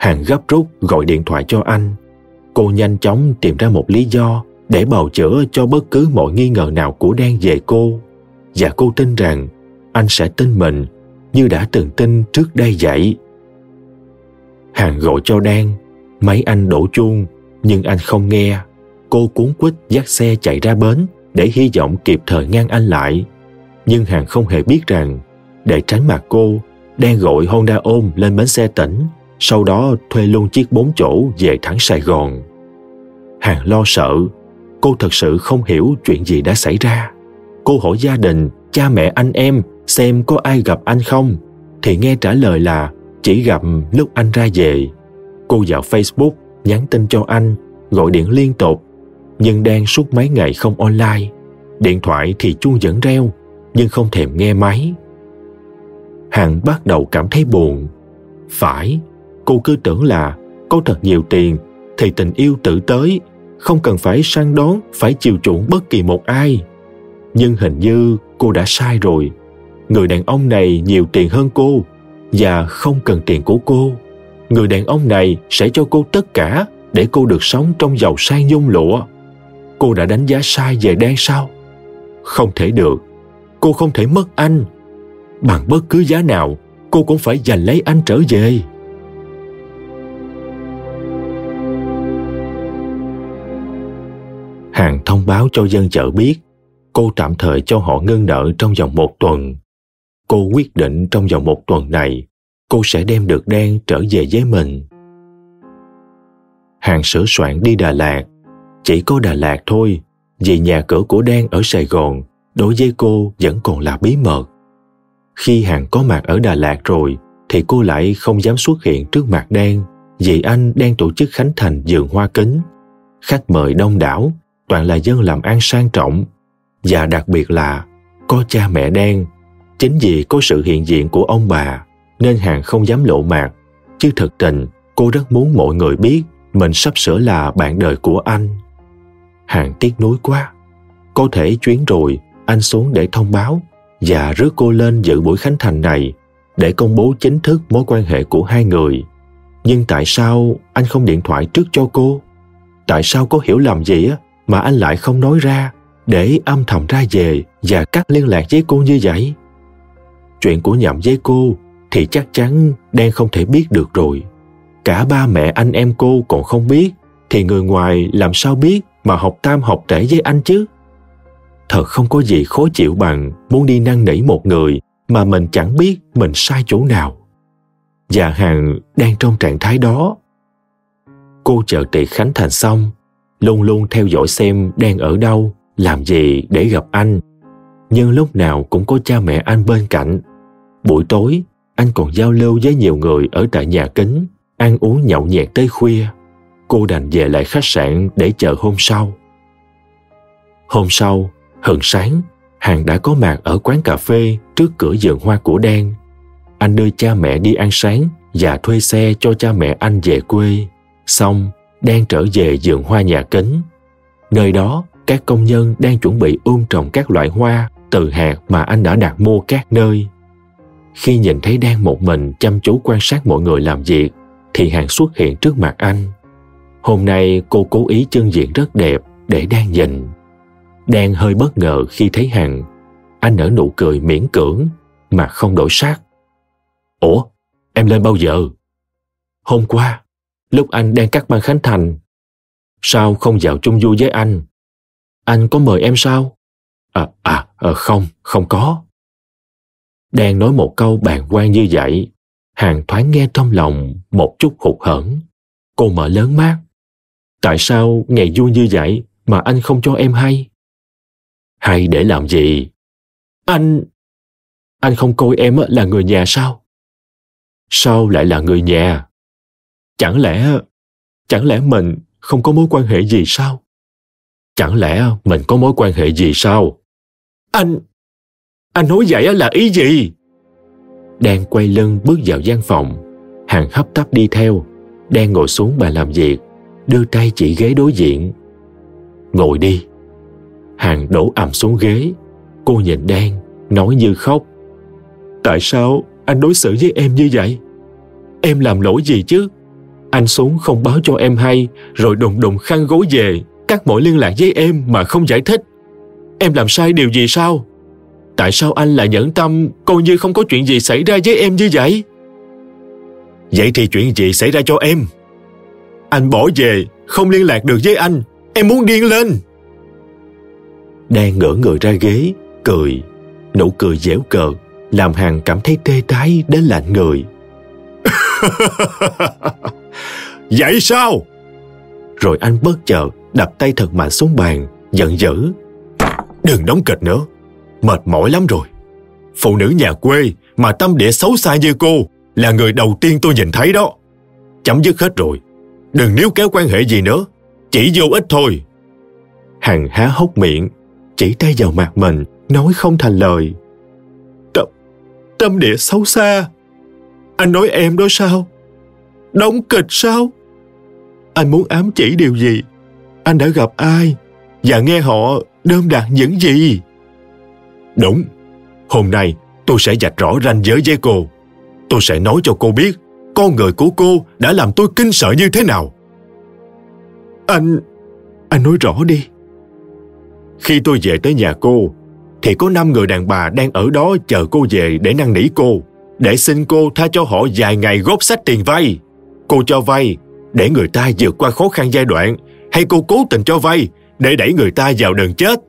Hàng gấp rút gọi điện thoại cho anh. Cô nhanh chóng tìm ra một lý do để bào chữa cho bất cứ mọi nghi ngờ nào của đen về cô. Và cô tin rằng anh sẽ tin mình như đã từng tin trước đây vậy. Hàng gọi cho đen, máy anh đổ chuông, nhưng anh không nghe. Cô cuốn quýt dắt xe chạy ra bến để hy vọng kịp thời ngăn anh lại. Nhưng Hàng không hề biết rằng, để tránh mặt cô, đen gọi Honda ôm lên bến xe tỉnh, sau đó thuê luôn chiếc bốn chỗ về thẳng Sài Gòn. Hàng lo sợ, cô thật sự không hiểu chuyện gì đã xảy ra. Cô hỏi gia đình, cha mẹ anh em xem có ai gặp anh không, thì nghe trả lời là chỉ gặp lúc anh ra về. Cô vào Facebook, nhắn tin cho anh, gọi điện liên tục, nhưng đang suốt mấy ngày không online. Điện thoại thì chuông vẫn reo, nhưng không thèm nghe máy. Hằng bắt đầu cảm thấy buồn. Phải, cô cứ tưởng là có thật nhiều tiền thì tình yêu tự tới, không cần phải săn đón, phải chiều chuộng bất kỳ một ai. Nhưng hình như cô đã sai rồi. Người đàn ông này nhiều tiền hơn cô và không cần tiền của cô. Người đàn ông này sẽ cho cô tất cả để cô được sống trong giàu sang nhung lụa. Cô đã đánh giá sai về đen sao? Không thể được cô không thể mất anh bằng bất cứ giá nào cô cũng phải giành lấy anh trở về Hàng thông báo cho dân chợ biết cô tạm thời cho họ ngưng nợ trong vòng một tuần. Cô quyết định trong vòng một tuần này cô sẽ đem được đen trở về với mình. Hàng sửa soạn đi Đà Lạt. Chỉ có Đà Lạt thôi, vì nhà cửa của Đen ở Sài Gòn đối với cô vẫn còn là bí mật. Khi Hàng có mặt ở Đà Lạt rồi, thì cô lại không dám xuất hiện trước mặt Đen vì anh đang tổ chức khánh thành vườn hoa kính. Khách mời đông đảo, toàn là dân làm ăn sang trọng và đặc biệt là có cha mẹ đen. Chính vì có sự hiện diện của ông bà nên Hàng không dám lộ mặt, chứ thực tình cô rất muốn mọi người biết mình sắp sửa là bạn đời của anh. Hàng tiếc nuối quá. Có thể chuyến rồi anh xuống để thông báo và rước cô lên dự buổi khánh thành này để công bố chính thức mối quan hệ của hai người. Nhưng tại sao anh không điện thoại trước cho cô? Tại sao có hiểu lầm gì á mà anh lại không nói ra để âm thầm ra về và cắt liên lạc với cô như vậy? Chuyện của nhậm với cô thì chắc chắn đen không thể biết được rồi. Cả ba mẹ anh em cô còn không biết thì người ngoài làm sao biết mà học tam học trễ với anh chứ? Thật không có gì khó chịu bằng muốn đi năn nỉ một người mà mình chẳng biết mình sai chỗ nào. Và Hằng đang trong trạng thái đó. Cô chờ trị khánh thành xong, luôn luôn theo dõi xem đang ở đâu, làm gì để gặp anh. Nhưng lúc nào cũng có cha mẹ anh bên cạnh. Buổi tối, anh còn giao lưu với nhiều người ở tại nhà kính, ăn uống nhậu nhẹt tới khuya. Cô đành về lại khách sạn để chờ hôm sau. Hôm sau, hừng sáng, Hàng đã có mặt ở quán cà phê trước cửa vườn hoa của Đen. Anh đưa cha mẹ đi ăn sáng và thuê xe cho cha mẹ anh về quê. Xong, đang trở về vườn hoa nhà kính. Nơi đó, các công nhân đang chuẩn bị ươm trồng các loại hoa từ hạt mà anh đã đặt mua các nơi. Khi nhìn thấy đang một mình chăm chú quan sát mọi người làm việc, thì Hàng xuất hiện trước mặt anh. Hôm nay cô cố ý chân diện rất đẹp để đang nhìn. Đang hơi bất ngờ khi thấy Hằng. Anh nở nụ cười miễn cưỡng mà không đổi sắc. Ủa, em lên bao giờ? Hôm qua, lúc anh đang cắt băng khánh thành. Sao không vào chung vui với anh? Anh có mời em sao? À, à, à không, không có. Đang nói một câu bàn quan như vậy, Hàng thoáng nghe trong lòng một chút hụt hẫng. Cô mở lớn mắt. Tại sao ngày vui như vậy mà anh không cho em hay? Hay để làm gì? Anh... Anh không coi em là người nhà sao? Sao lại là người nhà? Chẳng lẽ... Chẳng lẽ mình không có mối quan hệ gì sao? Chẳng lẽ mình có mối quan hệ gì sao? Anh... Anh nói vậy là ý gì? Đang quay lưng bước vào gian phòng. Hàng hấp tấp đi theo. Đang ngồi xuống bàn làm việc. Đưa tay chỉ ghế đối diện. Ngồi đi. Hàng đổ ầm xuống ghế. Cô nhìn Đen, nói như khóc. Tại sao anh đối xử với em như vậy? Em làm lỗi gì chứ? Anh xuống không báo cho em hay, rồi đùng đùng khăn gối về, cắt mọi liên lạc với em mà không giải thích. Em làm sai điều gì sao? Tại sao anh lại nhẫn tâm coi như không có chuyện gì xảy ra với em như vậy? Vậy thì chuyện gì xảy ra cho em? Anh bỏ về, không liên lạc được với anh. Em muốn điên lên đang ngỡ người ra ghế, cười. Nụ cười dẻo cợt, làm Hằng cảm thấy tê tái đến lạnh người. [LAUGHS] Vậy sao? Rồi anh bất chợt đập tay thật mạnh xuống bàn, giận dữ. Đừng đóng kịch nữa, mệt mỏi lắm rồi. Phụ nữ nhà quê mà tâm địa xấu xa như cô là người đầu tiên tôi nhìn thấy đó. Chấm dứt hết rồi, đừng níu kéo quan hệ gì nữa, chỉ vô ích thôi. Hằng há hốc miệng, chỉ tay vào mặt mình, nói không thành lời. Tâm, tâm địa xấu xa. Anh nói em đó sao? Đóng kịch sao? Anh muốn ám chỉ điều gì? Anh đã gặp ai? Và nghe họ đơm đạt những gì? Đúng. Hôm nay tôi sẽ dạch rõ ranh giới với cô. Tôi sẽ nói cho cô biết con người của cô đã làm tôi kinh sợ như thế nào. Anh... Anh nói rõ đi. Khi tôi về tới nhà cô, thì có năm người đàn bà đang ở đó chờ cô về để năn nỉ cô, để xin cô tha cho họ vài ngày góp sách tiền vay. Cô cho vay để người ta vượt qua khó khăn giai đoạn, hay cô cố tình cho vay để đẩy người ta vào đường chết.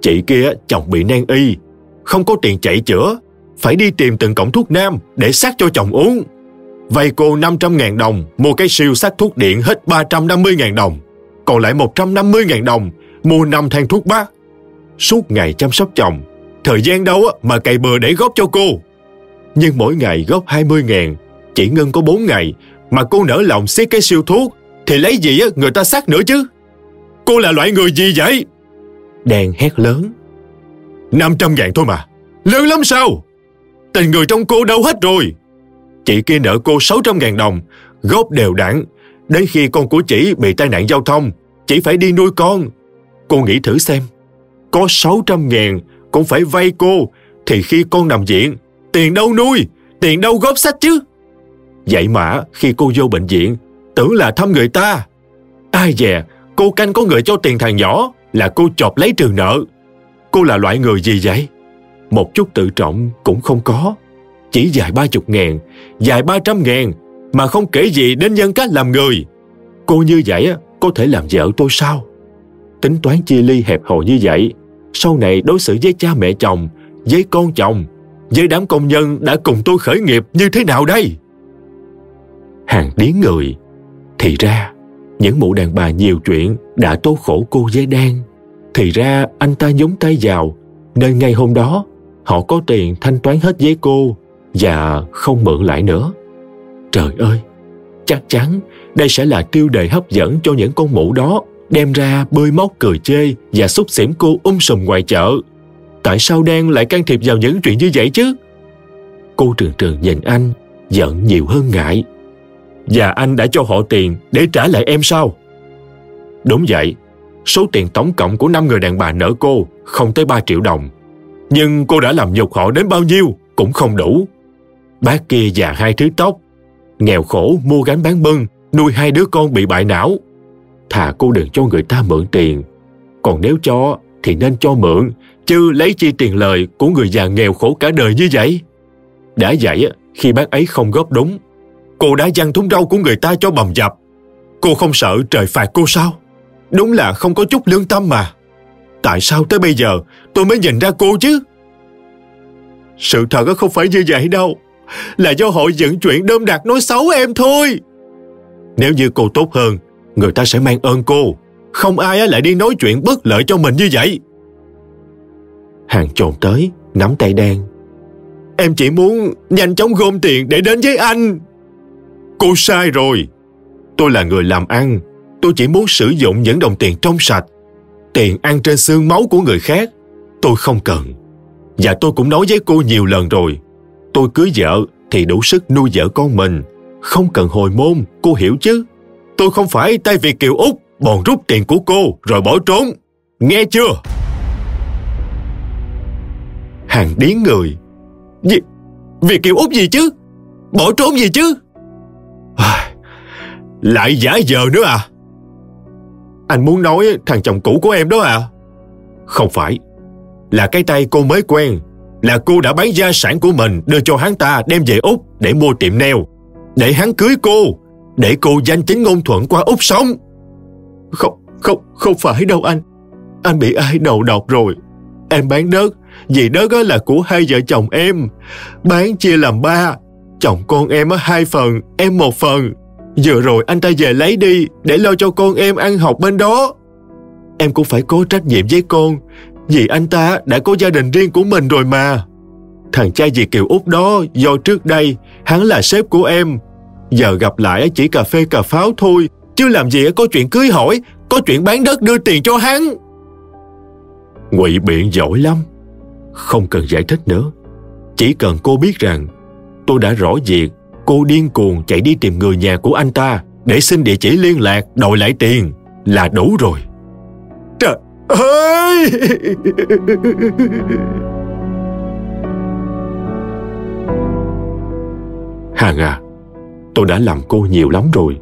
Chị kia chồng bị nan y, không có tiền chạy chữa, phải đi tìm từng cổng thuốc nam để sát cho chồng uống. Vay cô 500.000 đồng mua cái siêu sát thuốc điện hết 350.000 đồng, còn lại 150.000 đồng mua 5 thang thuốc bắc. Suốt ngày chăm sóc chồng, thời gian đâu mà cày bừa để góp cho cô. Nhưng mỗi ngày góp 20.000, chỉ ngân có 4 ngày mà cô nở lòng xiết cái siêu thuốc thì lấy gì người ta sát nữa chứ? Cô là loại người gì vậy? Đèn hét lớn. 500 ngàn thôi mà, lớn lắm sao? Tình người trong cô đâu hết rồi. Chị kia nợ cô 600 ngàn đồng, góp đều đặn. Đến khi con của chị bị tai nạn giao thông, chỉ phải đi nuôi con. Cô nghĩ thử xem, có 600 ngàn cũng phải vay cô, thì khi con nằm viện, tiền đâu nuôi, tiền đâu góp sách chứ? Vậy mà khi cô vô bệnh viện, tưởng là thăm người ta. Ai dè, cô canh có người cho tiền thằng nhỏ là cô chọc lấy trừ nợ. Cô là loại người gì vậy? Một chút tự trọng cũng không có. Chỉ dài ba chục ngàn, dài ba trăm ngàn, mà không kể gì đến nhân cách làm người. Cô như vậy có thể làm vợ tôi sao? Tính toán chia ly hẹp hòi như vậy, sau này đối xử với cha mẹ chồng, với con chồng, với đám công nhân đã cùng tôi khởi nghiệp như thế nào đây? Hàng điến người, thì ra những mụ đàn bà nhiều chuyện đã tố khổ cô với Đan. Thì ra anh ta nhúng tay vào, nên ngay hôm đó họ có tiền thanh toán hết với cô và không mượn lại nữa. Trời ơi, chắc chắn đây sẽ là tiêu đề hấp dẫn cho những con mụ đó đem ra bơi móc cười chê và xúc xỉm cô um sùm ngoài chợ. Tại sao Đan lại can thiệp vào những chuyện như vậy chứ? Cô trường trường nhìn anh, giận nhiều hơn ngại. Và anh đã cho họ tiền để trả lại em sao? Đúng vậy, số tiền tổng cộng của năm người đàn bà nợ cô không tới 3 triệu đồng. Nhưng cô đã làm nhục họ đến bao nhiêu cũng không đủ. Bác kia già hai thứ tóc, nghèo khổ mua gánh bán bưng, nuôi hai đứa con bị bại não. Thà cô đừng cho người ta mượn tiền. Còn nếu cho thì nên cho mượn, chứ lấy chi tiền lời của người già nghèo khổ cả đời như vậy. Đã vậy, khi bác ấy không góp đúng, cô đã giăng thúng rau của người ta cho bầm dập. Cô không sợ trời phạt cô sao? Đúng là không có chút lương tâm mà. Tại sao tới bây giờ tôi mới nhìn ra cô chứ? Sự thật không phải như vậy đâu. Là do họ dẫn chuyện đơm đạt nói xấu em thôi. Nếu như cô tốt hơn, người ta sẽ mang ơn cô. Không ai lại đi nói chuyện bất lợi cho mình như vậy. Hàng trồn tới, nắm tay đen. Em chỉ muốn nhanh chóng gom tiền để đến với anh. Cô sai rồi. Tôi là người làm ăn. Tôi chỉ muốn sử dụng những đồng tiền trong sạch. Tiền ăn trên xương máu của người khác. Tôi không cần. Và tôi cũng nói với cô nhiều lần rồi. Tôi cưới vợ thì đủ sức nuôi vợ con mình. Không cần hồi môn, cô hiểu chứ? Tôi không phải tay Việt Kiều Úc bòn rút tiền của cô rồi bỏ trốn. Nghe chưa? Hàng điến người. Gì? Việt Kiều Úc gì chứ? Bỏ trốn gì chứ? Lại giả giờ nữa à? Anh muốn nói thằng chồng cũ của em đó à? Không phải. Là cái tay cô mới quen. Là cô đã bán gia sản của mình đưa cho hắn ta đem về Úc để mua tiệm neo. Để hắn cưới cô. Để cô danh chính ngôn thuận qua Úc sống. Không, không, không phải đâu anh. Anh bị ai đầu độc rồi. Em bán đất. Vì đất là của hai vợ chồng em. Bán chia làm ba. Chồng con em hai phần, em một phần. Vừa rồi anh ta về lấy đi để lo cho con em ăn học bên đó. Em cũng phải có trách nhiệm với con vì anh ta đã có gia đình riêng của mình rồi mà. Thằng trai gì Kiều úc đó do trước đây hắn là sếp của em. Giờ gặp lại chỉ cà phê cà pháo thôi chứ làm gì có chuyện cưới hỏi có chuyện bán đất đưa tiền cho hắn. Ngụy biện giỏi lắm. Không cần giải thích nữa. Chỉ cần cô biết rằng tôi đã rõ việc cô điên cuồng chạy đi tìm người nhà của anh ta để xin địa chỉ liên lạc đòi lại tiền là đủ rồi. Trời ơi! Hàng à, tôi đã làm cô nhiều lắm rồi.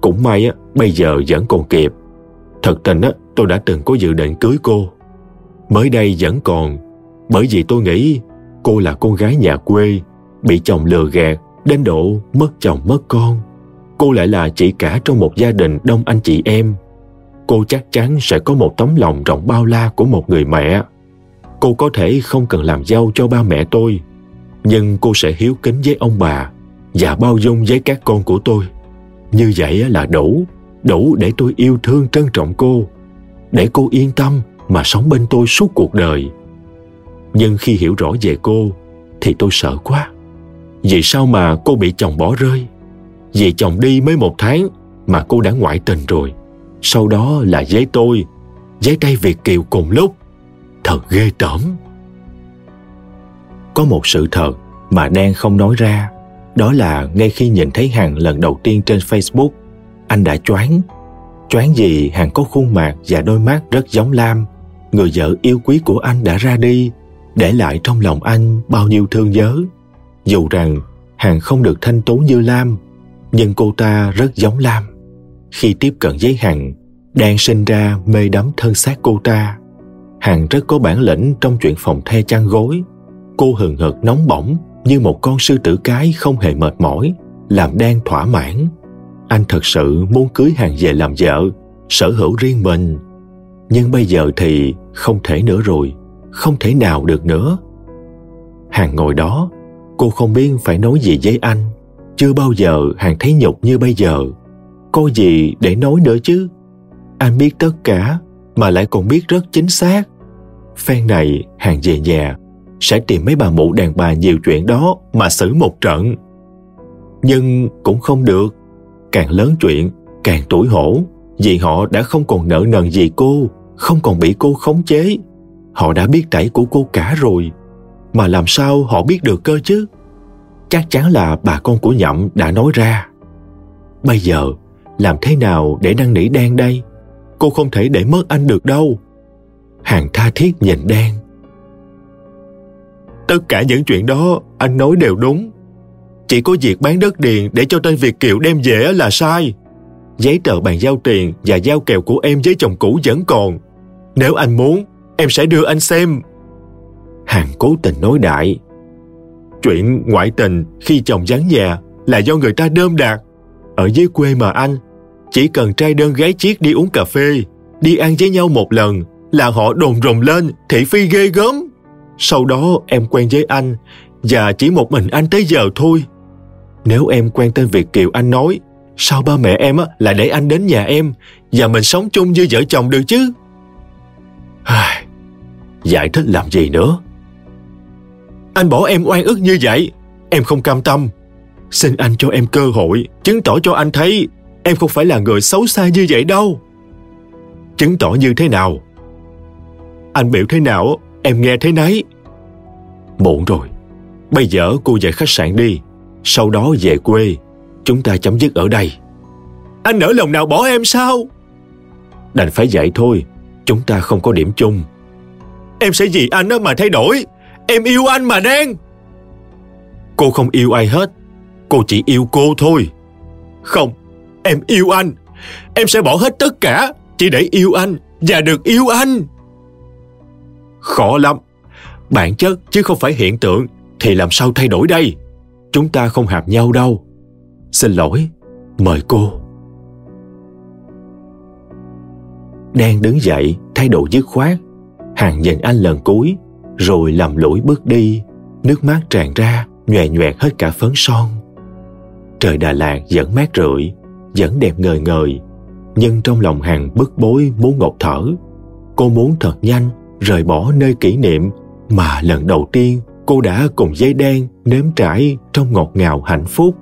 Cũng may á, bây giờ vẫn còn kịp. Thật tình á, tôi đã từng có dự định cưới cô. Mới đây vẫn còn, bởi vì tôi nghĩ cô là con gái nhà quê, bị chồng lừa gạt, đến độ mất chồng mất con. Cô lại là chị cả trong một gia đình đông anh chị em. Cô chắc chắn sẽ có một tấm lòng rộng bao la của một người mẹ. Cô có thể không cần làm dâu cho ba mẹ tôi, nhưng cô sẽ hiếu kính với ông bà và bao dung với các con của tôi. Như vậy là đủ đủ để tôi yêu thương trân trọng cô, để cô yên tâm mà sống bên tôi suốt cuộc đời. Nhưng khi hiểu rõ về cô, thì tôi sợ quá vì sao mà cô bị chồng bỏ rơi? Vì chồng đi mới một tháng mà cô đã ngoại tình rồi. Sau đó là với tôi với tay việt kiều cùng lúc. Thật ghê tởm. Có một sự thật mà đen không nói ra. Đó là ngay khi nhìn thấy hằng lần đầu tiên trên facebook, anh đã choáng. Choáng gì hằng có khuôn mặt và đôi mắt rất giống lam. Người vợ yêu quý của anh đã ra đi, để lại trong lòng anh bao nhiêu thương nhớ dù rằng hàng không được thanh tố như lam, nhưng cô ta rất giống lam. Khi tiếp cận với hàng đang sinh ra mê đắm thân xác cô ta, hàng rất có bản lĩnh trong chuyện phòng the chăn gối. Cô hừng hực nóng bỏng như một con sư tử cái không hề mệt mỏi, làm đang thỏa mãn. Anh thật sự muốn cưới hàng về làm vợ, sở hữu riêng mình. Nhưng bây giờ thì không thể nữa rồi, không thể nào được nữa. Hàng ngồi đó cô không biết phải nói gì với anh. Chưa bao giờ hàng thấy nhục như bây giờ. Có gì để nói nữa chứ? Anh biết tất cả, mà lại còn biết rất chính xác. Phen này, hàng về nhà, sẽ tìm mấy bà mụ đàn bà nhiều chuyện đó mà xử một trận. Nhưng cũng không được. Càng lớn chuyện, càng tuổi hổ, vì họ đã không còn nợ nần gì cô, không còn bị cô khống chế. Họ đã biết tẩy của cô cả rồi mà làm sao họ biết được cơ chứ chắc chắn là bà con của nhậm đã nói ra bây giờ làm thế nào để năn nỉ đen đây cô không thể để mất anh được đâu hàng tha thiết nhìn đen. tất cả những chuyện đó anh nói đều đúng chỉ có việc bán đất điền để cho tên Việt Kiều đem về là sai. Giấy tờ bàn giao tiền và giao kèo của em với chồng cũ vẫn còn. Nếu anh muốn, em sẽ đưa anh xem. Hàng cố tình nói đại. Chuyện ngoại tình khi chồng gián nhà là do người ta đơm đạt. Ở dưới quê mà anh, chỉ cần trai đơn gái chiếc đi uống cà phê, đi ăn với nhau một lần là họ đồn rồng lên thị phi ghê gớm. Sau đó em quen với anh và chỉ một mình anh tới giờ thôi. Nếu em quen tên Việt Kiều anh nói, sao ba mẹ em là để anh đến nhà em và mình sống chung như vợ chồng được chứ? Giải thích làm gì nữa? Anh bỏ em oan ức như vậy, em không cam tâm. Xin anh cho em cơ hội, chứng tỏ cho anh thấy em không phải là người xấu xa như vậy đâu. Chứng tỏ như thế nào? Anh biểu thế nào, em nghe thế nấy. Muộn rồi, bây giờ cô về khách sạn đi, sau đó về quê. Chúng ta chấm dứt ở đây. Anh nỡ lòng nào bỏ em sao? Đành phải vậy thôi. Chúng ta không có điểm chung. Em sẽ vì anh đó mà thay đổi em yêu anh mà đen. Cô không yêu ai hết, cô chỉ yêu cô thôi. Không, em yêu anh. Em sẽ bỏ hết tất cả, chỉ để yêu anh và được yêu anh. Khó lắm. Bản chất chứ không phải hiện tượng, thì làm sao thay đổi đây? Chúng ta không hợp nhau đâu. Xin lỗi, mời cô. Đang đứng dậy, thái độ dứt khoát. Hàng nhìn anh lần cuối rồi lầm lũi bước đi, nước mắt tràn ra, nhòe nhòe hết cả phấn son. Trời đà lạt vẫn mát rượi, vẫn đẹp ngời ngời, nhưng trong lòng hàng bức bối muốn ngột thở. Cô muốn thật nhanh rời bỏ nơi kỷ niệm mà lần đầu tiên cô đã cùng giấy đen nếm trải trong ngọt ngào hạnh phúc.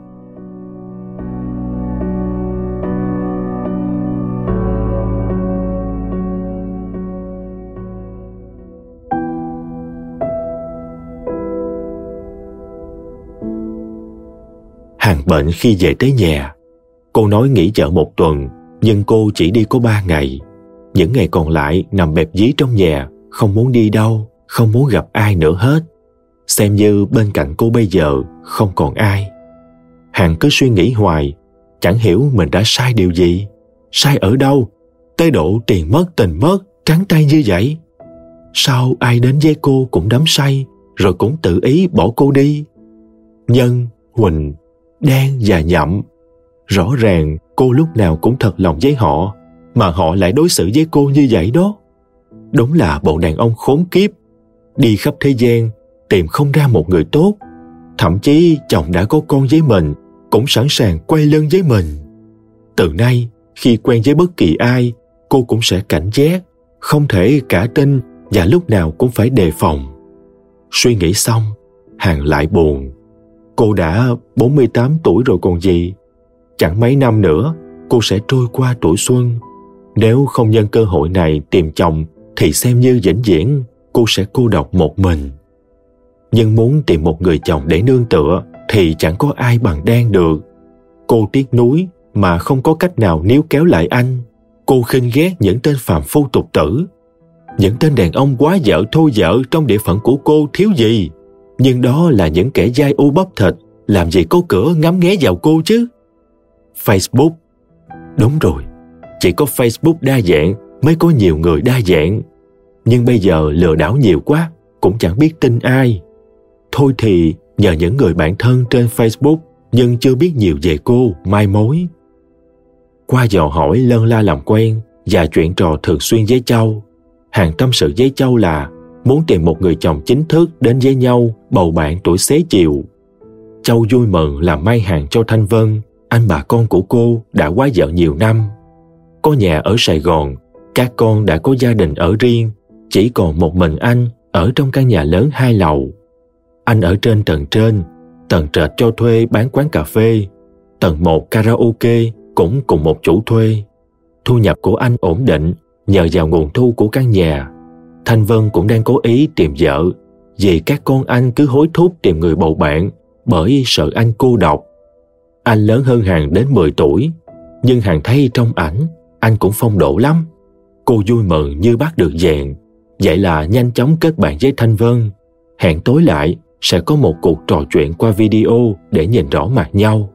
Hàng bệnh khi về tới nhà. Cô nói nghỉ chợ một tuần, nhưng cô chỉ đi có ba ngày. Những ngày còn lại nằm bẹp dí trong nhà, không muốn đi đâu, không muốn gặp ai nữa hết. Xem như bên cạnh cô bây giờ không còn ai. Hàng cứ suy nghĩ hoài, chẳng hiểu mình đã sai điều gì. Sai ở đâu? Tới độ tiền mất, tình mất, trắng tay như vậy. Sao ai đến với cô cũng đắm say, rồi cũng tự ý bỏ cô đi? Nhân, huỳnh đen và nhậm rõ ràng, cô lúc nào cũng thật lòng với họ, mà họ lại đối xử với cô như vậy đó. Đúng là bọn đàn ông khốn kiếp. Đi khắp thế gian, tìm không ra một người tốt. Thậm chí, chồng đã có con với mình, cũng sẵn sàng quay lưng với mình. Từ nay, khi quen với bất kỳ ai, cô cũng sẽ cảnh giác, không thể cả tin và lúc nào cũng phải đề phòng. Suy nghĩ xong, hàng lại buồn cô đã 48 tuổi rồi còn gì. Chẳng mấy năm nữa, cô sẽ trôi qua tuổi xuân. Nếu không nhân cơ hội này tìm chồng, thì xem như vĩnh viễn, cô sẽ cô độc một mình. Nhưng muốn tìm một người chồng để nương tựa, thì chẳng có ai bằng đen được. Cô tiếc núi mà không có cách nào níu kéo lại anh. Cô khinh ghét những tên phàm phu tục tử. Những tên đàn ông quá dở, thô dở trong địa phận của cô thiếu gì? Nhưng đó là những kẻ dai ô bắp thịt, làm gì có cửa ngắm nghé vào cô chứ? Facebook. Đúng rồi, chỉ có facebook đa dạng mới có nhiều người đa dạng. Nhưng bây giờ lừa đảo nhiều quá, cũng chẳng biết tin ai. Thôi thì, nhờ những người bạn thân trên facebook, nhưng chưa biết nhiều về cô, mai mối. Qua dò hỏi lân la làm quen và chuyện trò thường xuyên với châu. Hàng tâm sự với châu là muốn tìm một người chồng chính thức đến với nhau, bầu bạn tuổi xế chiều. Châu vui mừng làm may hàng cho thanh vân, anh bà con của cô đã quá vợ nhiều năm. Có nhà ở sài gòn, các con đã có gia đình ở riêng, chỉ còn một mình anh ở trong căn nhà lớn hai lầu. Anh ở trên tầng trên, tầng trệt cho thuê bán quán cà phê, tầng một karaoke cũng cùng một chủ thuê. Thu nhập của anh ổn định, nhờ vào nguồn thu của căn nhà thanh vân cũng đang cố ý tìm vợ, vì các con anh cứ hối thúc tìm người bầu bạn bởi sợ anh cô độc. Anh lớn hơn hàng đến 10 tuổi, nhưng hàng thấy trong ảnh, anh cũng phong độ lắm. Cô vui mừng như bắt được vàng. Vậy là nhanh chóng kết bạn với thanh vân. Hẹn tối lại, sẽ có một cuộc trò chuyện qua video để nhìn rõ mặt nhau.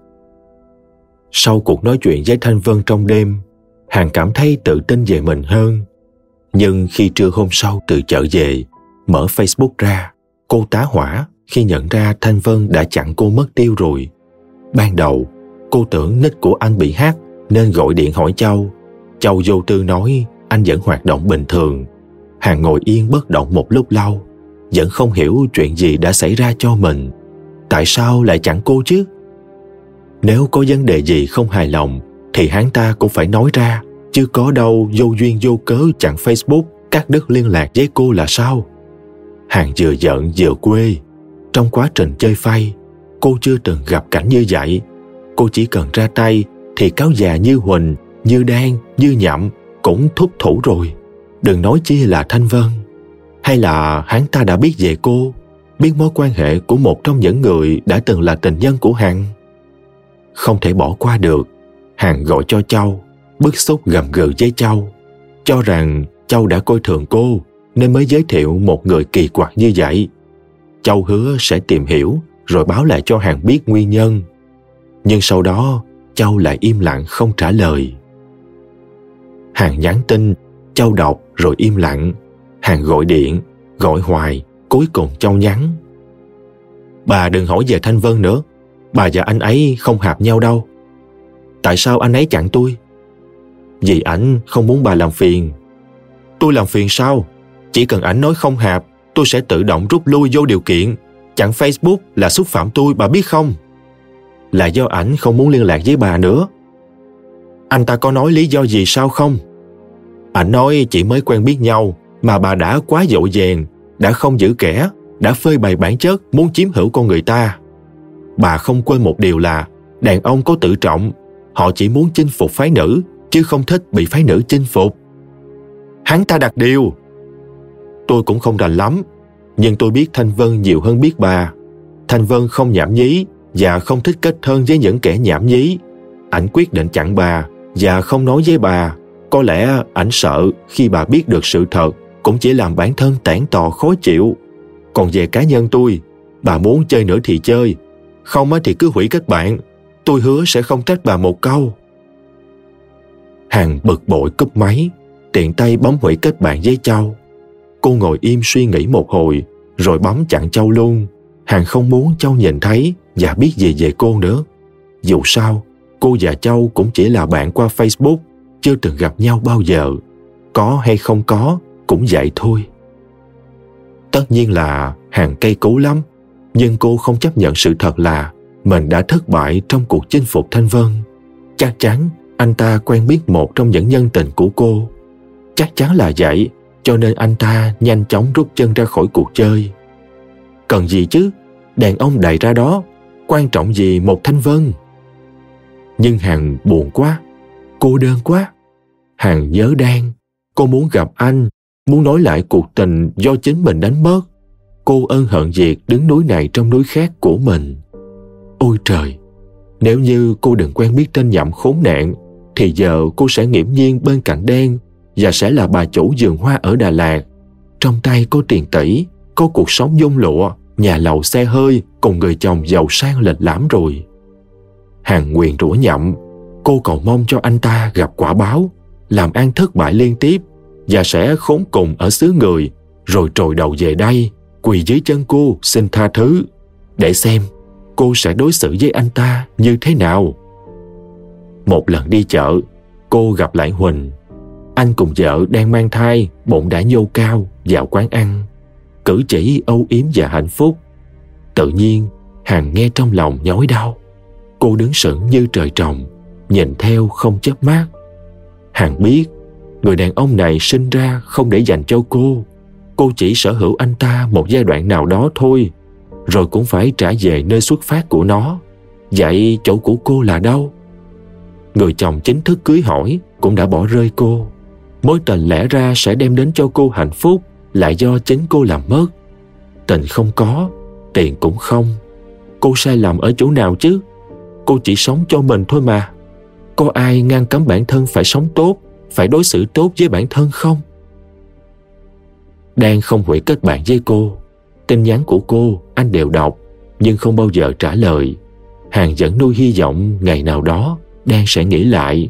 Sau cuộc nói chuyện với thanh vân trong đêm hàng cảm thấy tự tin về mình hơn nhưng khi trưa hôm sau từ chợ về, mở facebook ra, cô tá hỏa khi nhận ra thanh vân đã chặn cô mất tiêu rồi. Ban đầu, cô tưởng nick của anh bị hack nên gọi điện hỏi châu. Châu vô tư nói, anh vẫn hoạt động bình thường. Hàng ngồi yên bất động một lúc lâu, vẫn không hiểu chuyện gì đã xảy ra cho mình. Tại sao lại chặn cô chứ? Nếu có vấn đề gì không hài lòng thì hắn ta cũng phải nói ra chứ có đâu, vô duyên vô cớ, chặn facebook, cắt đứt liên lạc với cô là sao? Hàng vừa giận vừa quê. Trong quá trình chơi phay, cô chưa từng gặp cảnh như vậy. Cô chỉ cần ra tay thì cáo già như huỳnh, như đan, như nhậm cũng thúc thủ rồi. Đừng nói chi là thanh vân. Hay là hắn ta đã biết về cô, biết mối quan hệ của một trong những người đã từng là tình nhân của hằng? Không thể bỏ qua được. Hằng gọi cho châu bức xúc gầm gừ với châu. Cho rằng châu đã coi thường cô, nên mới giới thiệu một người kỳ quặc như vậy. Châu hứa sẽ tìm hiểu, rồi báo lại cho hàng biết nguyên nhân. Nhưng sau đó, châu lại im lặng không trả lời. Hàng nhắn tin, châu đọc rồi im lặng. Hàng gọi điện, gọi hoài, cuối cùng châu nhắn. Bà đừng hỏi về thanh vân nữa. Bà và anh ấy không hợp nhau đâu. Tại sao anh ấy chặn tôi? Vì ảnh không muốn bà làm phiền. Tôi làm phiền sao? Chỉ cần ảnh nói không hợp tôi sẽ tự động rút lui vô điều kiện. Chặn facebook là xúc phạm tôi bà biết không? Là do ảnh không muốn liên lạc với bà nữa. Anh ta có nói lý do gì sao không? Ảnh nói chỉ mới quen biết nhau mà bà đã quá dội dàng, đã không giữ kẻ đã phơi bày bản chất muốn chiếm hữu con người ta. Bà không quên một điều là đàn ông có tự trọng họ chỉ muốn chinh phục phái nữ chứ không thích bị phái nữ chinh phục. Hắn ta đặt điều. Tôi cũng không rành lắm, nhưng tôi biết thanh vân nhiều hơn biết bà. Thanh vân không nhảm nhí và không thích kết thân với những kẻ nhảm nhí. Ảnh quyết định chặn bà và không nói với bà. Có lẽ ảnh sợ khi bà biết được sự thật cũng chỉ làm bản thân tản tò khó chịu. Còn về cá nhân tôi, bà muốn chơi nữa thì chơi, không thì cứ hủy kết bạn. Tôi hứa sẽ không trách bà một câu hàng bực bội cúp máy, tiện tay bấm hủy kết bạn với châu. Cô ngồi im suy nghĩ một hồi, rồi bấm chặn châu luôn. Hàng không muốn châu nhìn thấy và biết gì về cô nữa. Dù sao, cô và châu cũng chỉ là bạn qua facebook, chưa từng gặp nhau bao giờ. Có hay không có, cũng vậy thôi. Tất nhiên là hàng cây cú lắm, nhưng cô không chấp nhận sự thật là mình đã thất bại trong cuộc chinh phục thanh vân. Chắc chắn anh ta quen biết một trong những nhân tình của cô. Chắc chắn là vậy, cho nên anh ta nhanh chóng rút chân ra khỏi cuộc chơi. Cần gì chứ? Đàn ông đầy ra đó, quan trọng gì một thanh vân? Nhưng hằng buồn quá, cô đơn quá. Hằng nhớ đang cô muốn gặp anh, muốn nói lại cuộc tình do chính mình đánh mất. Cô ân hận việc đứng núi này trong núi khác của mình. Ôi trời, nếu như cô đừng quen biết tên nhậm khốn nạn thì giờ cô sẽ nghiễm nhiên bên cạnh đen và sẽ là bà chủ vườn hoa ở Đà Lạt. Trong tay có tiền tỷ, có cuộc sống dung lụa, nhà lầu xe hơi cùng người chồng giàu sang lệch lãm rồi. Hàng quyền rủa nhậm, cô cầu mong cho anh ta gặp quả báo, làm ăn thất bại liên tiếp và sẽ khốn cùng ở xứ người, rồi trồi đầu về đây, quỳ dưới chân cô xin tha thứ, để xem cô sẽ đối xử với anh ta như thế nào. Một lần đi chợ, cô gặp lại Huỳnh. Anh cùng vợ đang mang thai, bụng đã nhô cao, vào quán ăn. Cử chỉ âu yếm và hạnh phúc. Tự nhiên, Hằng nghe trong lòng nhói đau. Cô đứng sững như trời trồng, nhìn theo không chớp mắt. Hằng biết, người đàn ông này sinh ra không để dành cho cô. Cô chỉ sở hữu anh ta một giai đoạn nào đó thôi, rồi cũng phải trả về nơi xuất phát của nó. Vậy chỗ của cô là đâu? Người chồng chính thức cưới hỏi cũng đã bỏ rơi cô. Mối tình lẽ ra sẽ đem đến cho cô hạnh phúc lại do chính cô làm mất. Tình không có, tiền cũng không. Cô sai lầm ở chỗ nào chứ? Cô chỉ sống cho mình thôi mà. Có ai ngăn cấm bản thân phải sống tốt, phải đối xử tốt với bản thân không? Đang không hủy kết bạn với cô. Tin nhắn của cô anh đều đọc, nhưng không bao giờ trả lời. Hàng vẫn nuôi hy vọng ngày nào đó đang sẽ nghĩ lại.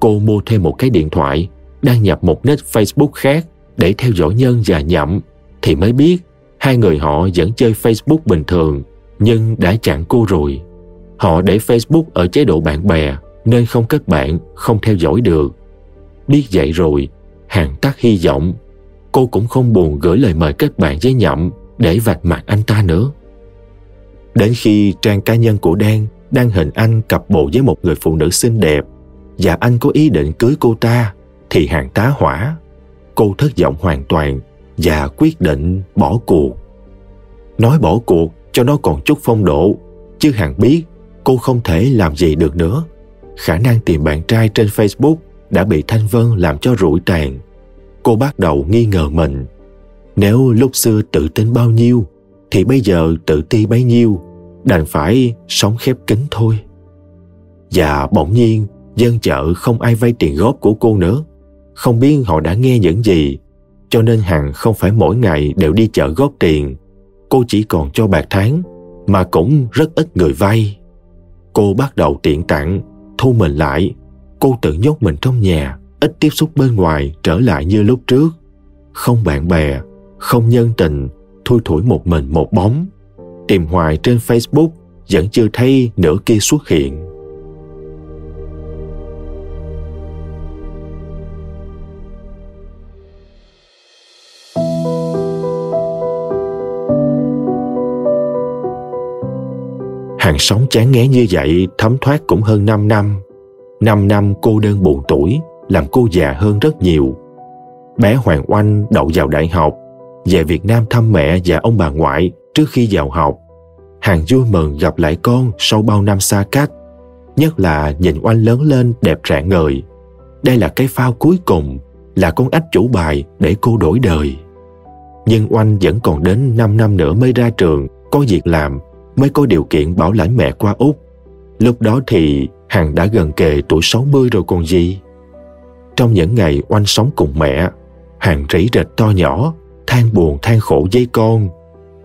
Cô mua thêm một cái điện thoại, đăng nhập một nick Facebook khác để theo dõi nhân và nhậm, thì mới biết hai người họ vẫn chơi Facebook bình thường, nhưng đã chặn cô rồi. Họ để Facebook ở chế độ bạn bè nên không kết bạn, không theo dõi được. Biết vậy rồi, hàng tắt hy vọng. Cô cũng không buồn gửi lời mời kết bạn với nhậm để vạch mặt anh ta nữa. Đến khi trang cá nhân của Đan đang hình anh cặp bộ với một người phụ nữ xinh đẹp và anh có ý định cưới cô ta thì hàng tá hỏa. Cô thất vọng hoàn toàn và quyết định bỏ cuộc. Nói bỏ cuộc cho nó còn chút phong độ, chứ hàng biết cô không thể làm gì được nữa. Khả năng tìm bạn trai trên Facebook đã bị Thanh Vân làm cho rủi tàn. Cô bắt đầu nghi ngờ mình. Nếu lúc xưa tự tin bao nhiêu, thì bây giờ tự ti bấy nhiêu đành phải sống khép kín thôi. Và bỗng nhiên, dân chợ không ai vay tiền góp của cô nữa. Không biết họ đã nghe những gì, cho nên Hằng không phải mỗi ngày đều đi chợ góp tiền. Cô chỉ còn cho bạc tháng, mà cũng rất ít người vay. Cô bắt đầu tiện tặng, thu mình lại. Cô tự nhốt mình trong nhà, ít tiếp xúc bên ngoài trở lại như lúc trước. Không bạn bè, không nhân tình, thui thủi một mình một bóng tìm hoài trên Facebook vẫn chưa thấy nửa kia xuất hiện. Hàng sống chán ngán như vậy thấm thoát cũng hơn 5 năm. 5 năm cô đơn buồn tuổi làm cô già hơn rất nhiều. Bé Hoàng Oanh đậu vào đại học, về Việt Nam thăm mẹ và ông bà ngoại trước khi vào học. Hàng vui mừng gặp lại con sau bao năm xa cách. Nhất là nhìn oanh lớn lên đẹp rạng ngời. Đây là cái phao cuối cùng, là con ách chủ bài để cô đổi đời. Nhưng oanh vẫn còn đến 5 năm nữa mới ra trường, có việc làm, mới có điều kiện bảo lãnh mẹ qua Úc. Lúc đó thì Hằng đã gần kề tuổi 60 rồi còn gì. Trong những ngày oanh sống cùng mẹ, Hằng rỉ rệt to nhỏ, than buồn than khổ với con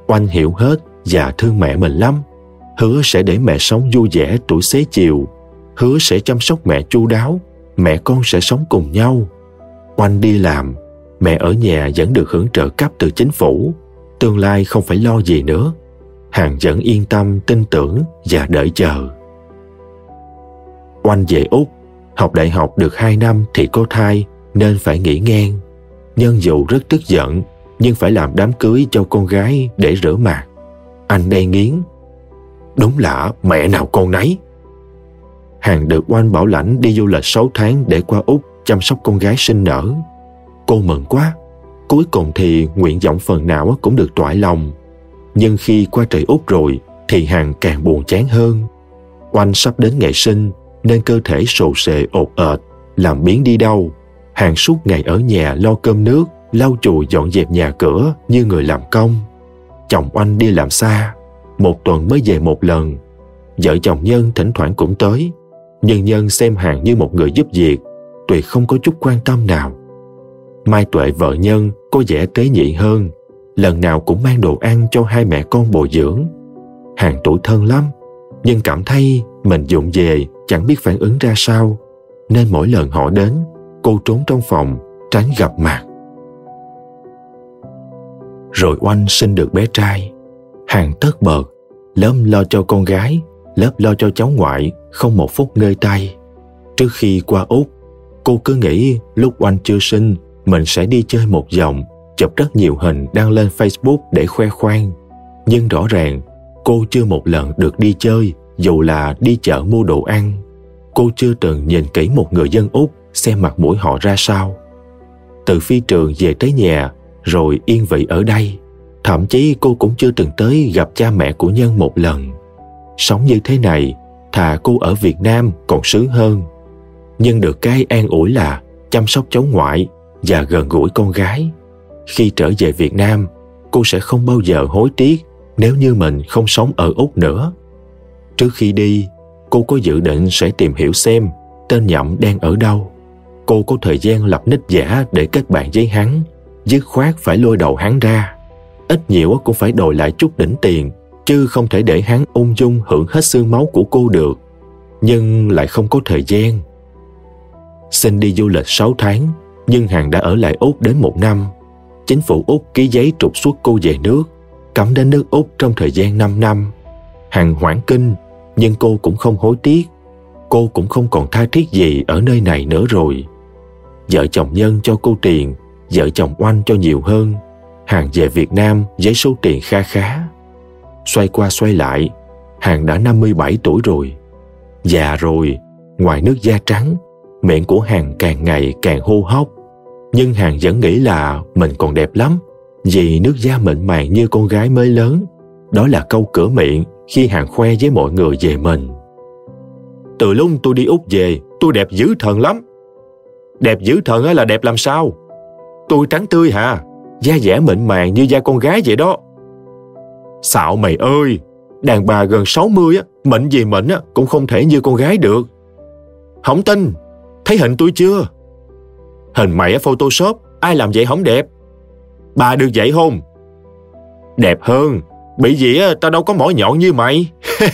Oanh hiểu hết và thương mẹ mình lắm. Hứa sẽ để mẹ sống vui vẻ tuổi xế chiều. Hứa sẽ chăm sóc mẹ chu đáo. Mẹ con sẽ sống cùng nhau. Oanh đi làm, mẹ ở nhà vẫn được hưởng trợ cấp từ chính phủ. Tương lai không phải lo gì nữa. Hàng vẫn yên tâm, tin tưởng và đợi chờ. Oanh về Úc, Học đại học được 2 năm thì có thai nên phải nghỉ ngang. Nhân dụ rất tức giận nhưng phải làm đám cưới cho con gái để rửa mặt. Anh đen nghiến. Đúng là mẹ nào con nấy. Hàng được oanh bảo lãnh đi du lịch 6 tháng để qua Úc chăm sóc con gái sinh nở. Cô mừng quá. Cuối cùng thì nguyện vọng phần nào cũng được toại lòng. Nhưng khi qua trời Úc rồi thì Hàng càng buồn chán hơn. Oanh sắp đến ngày sinh nên cơ thể sồ sệ ột ệt, làm biến đi đâu. Hàng suốt ngày ở nhà lo cơm nước, lau chùi dọn dẹp nhà cửa như người làm công. Chồng Oanh đi làm xa, một tuần mới về một lần. Vợ chồng Nhân thỉnh thoảng cũng tới, nhưng Nhân xem Hàng như một người giúp việc, tuyệt không có chút quan tâm nào. Mai Tuệ vợ Nhân có vẻ tế nhị hơn, lần nào cũng mang đồ ăn cho hai mẹ con bồi dưỡng. Hàng tuổi thân lắm, nhưng cảm thấy mình dụng về chẳng biết phản ứng ra sao, nên mỗi lần họ đến, cô trốn trong phòng, tránh gặp mặt. Rồi oanh sinh được bé trai, hàng tất bợt, lớp lo cho con gái, lớp lo cho cháu ngoại, không một phút ngơi tay. Trước khi qua Úc, cô cứ nghĩ lúc oanh chưa sinh, mình sẽ đi chơi một vòng, chụp rất nhiều hình đăng lên Facebook để khoe khoang. Nhưng rõ ràng, cô chưa một lần được đi chơi dù là đi chợ mua đồ ăn cô chưa từng nhìn kỹ một người dân úc xem mặt mũi họ ra sao từ phi trường về tới nhà rồi yên vị ở đây. Thậm chí cô cũng chưa từng tới gặp cha mẹ của nhân một lần. Sống như thế này thà cô ở việt nam còn sướng hơn. Nhưng được cái an ủi là chăm sóc cháu ngoại và gần gũi con gái. Khi trở về việt nam cô sẽ không bao giờ hối tiếc nếu như mình không sống ở úc nữa. Trước khi đi, cô có dự định sẽ tìm hiểu xem tên nhậm đang ở đâu. Cô có thời gian lập nick giả để kết bạn với hắn, dứt khoát phải lôi đầu hắn ra. Ít nhiều cũng phải đòi lại chút đỉnh tiền, chứ không thể để hắn ung dung hưởng hết xương máu của cô được. Nhưng lại không có thời gian. Xin đi du lịch 6 tháng, nhưng Hằng đã ở lại Úc đến một năm. Chính phủ Úc ký giấy trục xuất cô về nước, cấm đến nước Úc trong thời gian 5 năm. Hằng hoảng kinh nhưng cô cũng không hối tiếc cô cũng không còn tha thiết gì ở nơi này nữa rồi vợ chồng nhân cho cô tiền vợ chồng oanh cho nhiều hơn hàng về việt nam với số tiền kha khá xoay qua xoay lại hàng đã 57 tuổi rồi già rồi ngoài nước da trắng miệng của hàng càng ngày càng hô hốc nhưng hàng vẫn nghĩ là mình còn đẹp lắm vì nước da mịn màng như con gái mới lớn đó là câu cửa miệng khi hàng khoe với mọi người về mình. Từ lúc tôi đi Úc về, tôi đẹp dữ thần lắm. Đẹp dữ thần là đẹp làm sao? Tôi trắng tươi hả? Da dẻ mịn màng như da con gái vậy đó. Xạo mày ơi! Đàn bà gần 60 á, mịn gì mịn á, cũng không thể như con gái được. Không tin, thấy hình tôi chưa? Hình mày ở Photoshop, ai làm vậy không đẹp? Bà được vậy không? Đẹp hơn, Bị gì á, tao đâu có mỏ nhọn như mày. [LAUGHS]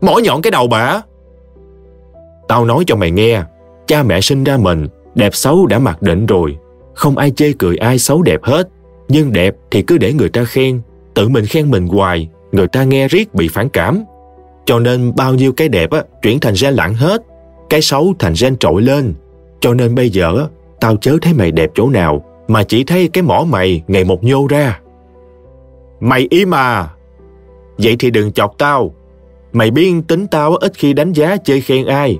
mỏ nhọn cái đầu bà. Tao nói cho mày nghe, cha mẹ sinh ra mình, đẹp xấu đã mặc định rồi. Không ai chê cười ai xấu đẹp hết. Nhưng đẹp thì cứ để người ta khen, tự mình khen mình hoài, người ta nghe riết bị phản cảm. Cho nên bao nhiêu cái đẹp á, chuyển thành gen lặng hết, cái xấu thành gen trội lên. Cho nên bây giờ tao chớ thấy mày đẹp chỗ nào, mà chỉ thấy cái mỏ mày ngày một nhô ra. Mày im à? Vậy thì đừng chọc tao. Mày biết tính tao ít khi đánh giá chơi khen ai.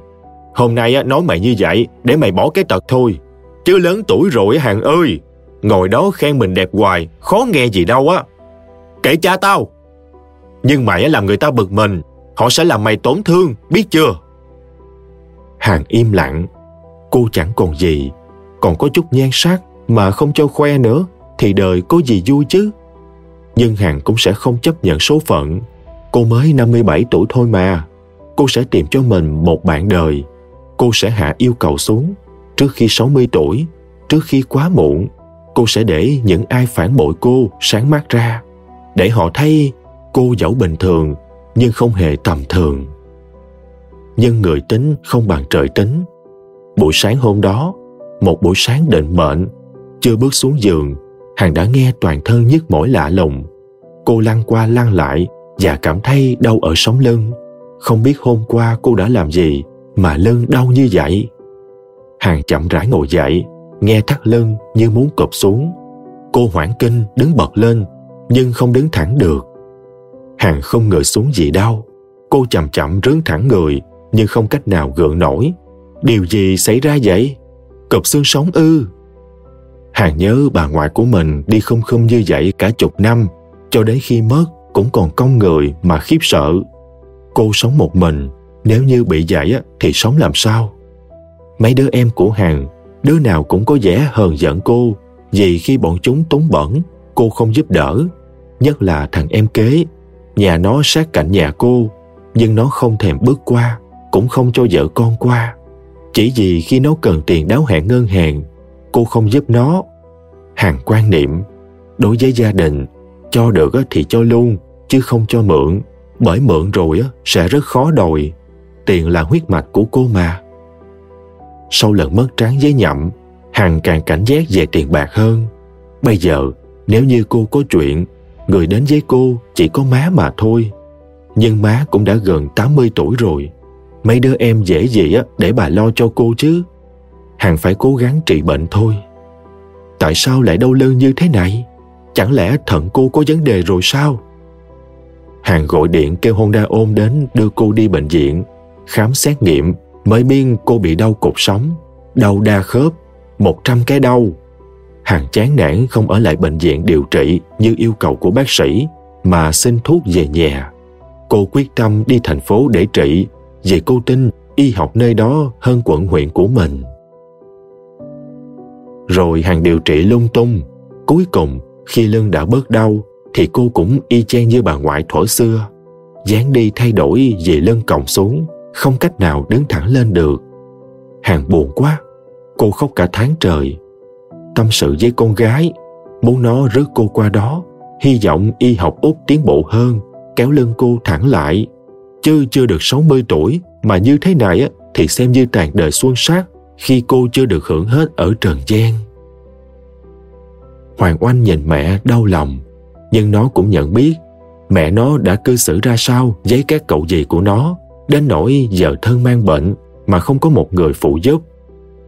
Hôm nay nói mày như vậy để mày bỏ cái tật thôi. Chứ lớn tuổi rồi hàng ơi. Ngồi đó khen mình đẹp hoài, khó nghe gì đâu á. Kể cha tao. Nhưng mày làm người ta bực mình, họ sẽ làm mày tổn thương, biết chưa? Hàng im lặng, cô chẳng còn gì, còn có chút nhan sắc mà không cho khoe nữa, thì đời có gì vui chứ? nhưng Hằng cũng sẽ không chấp nhận số phận. Cô mới 57 tuổi thôi mà. Cô sẽ tìm cho mình một bạn đời. Cô sẽ hạ yêu cầu xuống. Trước khi 60 tuổi, trước khi quá muộn, cô sẽ để những ai phản bội cô sáng mắt ra. Để họ thấy cô dẫu bình thường nhưng không hề tầm thường. Nhưng người tính không bằng trời tính. Buổi sáng hôm đó, một buổi sáng định mệnh, chưa bước xuống giường Hằng đã nghe toàn thân nhức mỏi lạ lùng. Cô lăn qua lăn lại và cảm thấy đau ở sống lưng. Không biết hôm qua cô đã làm gì mà lưng đau như vậy? Hàng chậm rãi ngồi dậy, nghe thắt lưng như muốn cụp xuống. Cô hoảng kinh đứng bật lên, nhưng không đứng thẳng được. Hàng không ngờ xuống gì đau. Cô chậm chậm rớn thẳng người, nhưng không cách nào gượng nổi. Điều gì xảy ra vậy? Cụp xương sống ư? Hàng nhớ bà ngoại của mình đi không không như vậy cả chục năm, cho đến khi mất cũng còn cong người mà khiếp sợ. Cô sống một mình, nếu như bị giải thì sống làm sao? Mấy đứa em của Hàng, đứa nào cũng có vẻ hờn giận cô vì khi bọn chúng túng bẩn, cô không giúp đỡ. Nhất là thằng em kế, nhà nó sát cạnh nhà cô, nhưng nó không thèm bước qua, cũng không cho vợ con qua. Chỉ vì khi nó cần tiền đáo hạn ngân hàng, cô không giúp nó. Hàng quan niệm, đối với gia đình, cho được thì cho luôn, chứ không cho mượn. Bởi mượn rồi sẽ rất khó đòi. Tiền là huyết mạch của cô mà. Sau lần mất tráng giấy nhậm, Hằng càng cảnh giác về tiền bạc hơn. Bây giờ, nếu như cô có chuyện, người đến với cô chỉ có má mà thôi. Nhưng má cũng đã gần 80 tuổi rồi. Mấy đứa em dễ gì á để bà lo cho cô chứ. Hằng phải cố gắng trị bệnh thôi. Tại sao lại đau lưng như thế này? Chẳng lẽ thận cô có vấn đề rồi sao? Hàng gọi điện kêu Honda ôm đến đưa cô đi bệnh viện. Khám xét nghiệm mới biết cô bị đau cột sống, đau đa khớp, 100 cái đau. Hàng chán nản không ở lại bệnh viện điều trị như yêu cầu của bác sĩ mà xin thuốc về nhà. Cô quyết tâm đi thành phố để trị vì cô tin y học nơi đó hơn quận huyện của mình. Rồi hàng điều trị lung tung. Cuối cùng, khi lưng đã bớt đau, thì cô cũng y chang như bà ngoại thuở xưa. dáng đi thay đổi vì lưng còng xuống, không cách nào đứng thẳng lên được. Hàng buồn quá, cô khóc cả tháng trời. Tâm sự với con gái, muốn nó rước cô qua đó, hy vọng y học Úc tiến bộ hơn, kéo lưng cô thẳng lại. Chứ chưa được 60 tuổi mà như thế này thì xem như tàn đời xuân sát khi cô chưa được hưởng hết ở trần gian. Hoàng Oanh nhìn mẹ đau lòng, nhưng nó cũng nhận biết mẹ nó đã cư xử ra sao với các cậu gì của nó, đến nỗi giờ thân mang bệnh mà không có một người phụ giúp.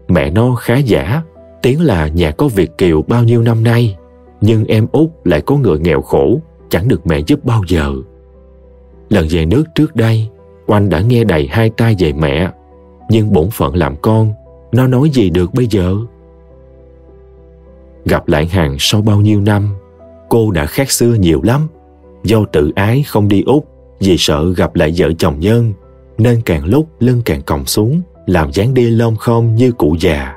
Mẹ nó khá giả, tiếng là nhà có việc kiều bao nhiêu năm nay, nhưng em út lại có người nghèo khổ, chẳng được mẹ giúp bao giờ. Lần về nước trước đây, Oanh đã nghe đầy hai tay về mẹ, nhưng bổn phận làm con, nó nói gì được bây giờ? Gặp lại hàng sau bao nhiêu năm, cô đã khác xưa nhiều lắm. Do tự ái không đi Úc vì sợ gặp lại vợ chồng nhân, nên càng lúc lưng càng còng xuống, làm dáng đi lom khom như cụ già.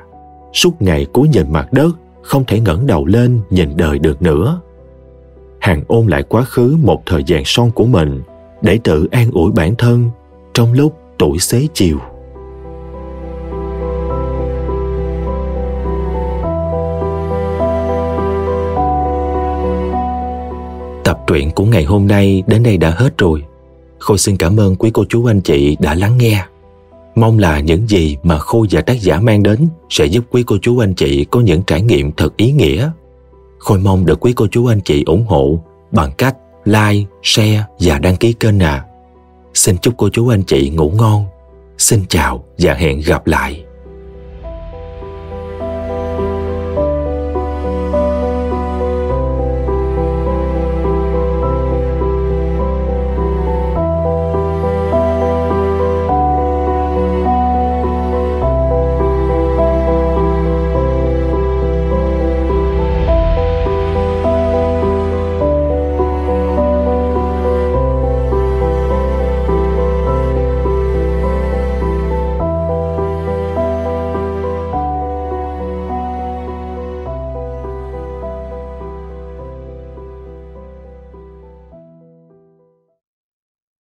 Suốt ngày cúi nhìn mặt đất, không thể ngẩng đầu lên nhìn đời được nữa. Hàng ôm lại quá khứ một thời gian son của mình để tự an ủi bản thân trong lúc tuổi xế chiều. Tập truyện của ngày hôm nay đến đây đã hết rồi. Khôi xin cảm ơn quý cô chú anh chị đã lắng nghe. Mong là những gì mà Khôi và tác giả mang đến sẽ giúp quý cô chú anh chị có những trải nghiệm thật ý nghĩa. Khôi mong được quý cô chú anh chị ủng hộ bằng cách like, share và đăng ký kênh à. Xin chúc cô chú anh chị ngủ ngon. Xin chào và hẹn gặp lại.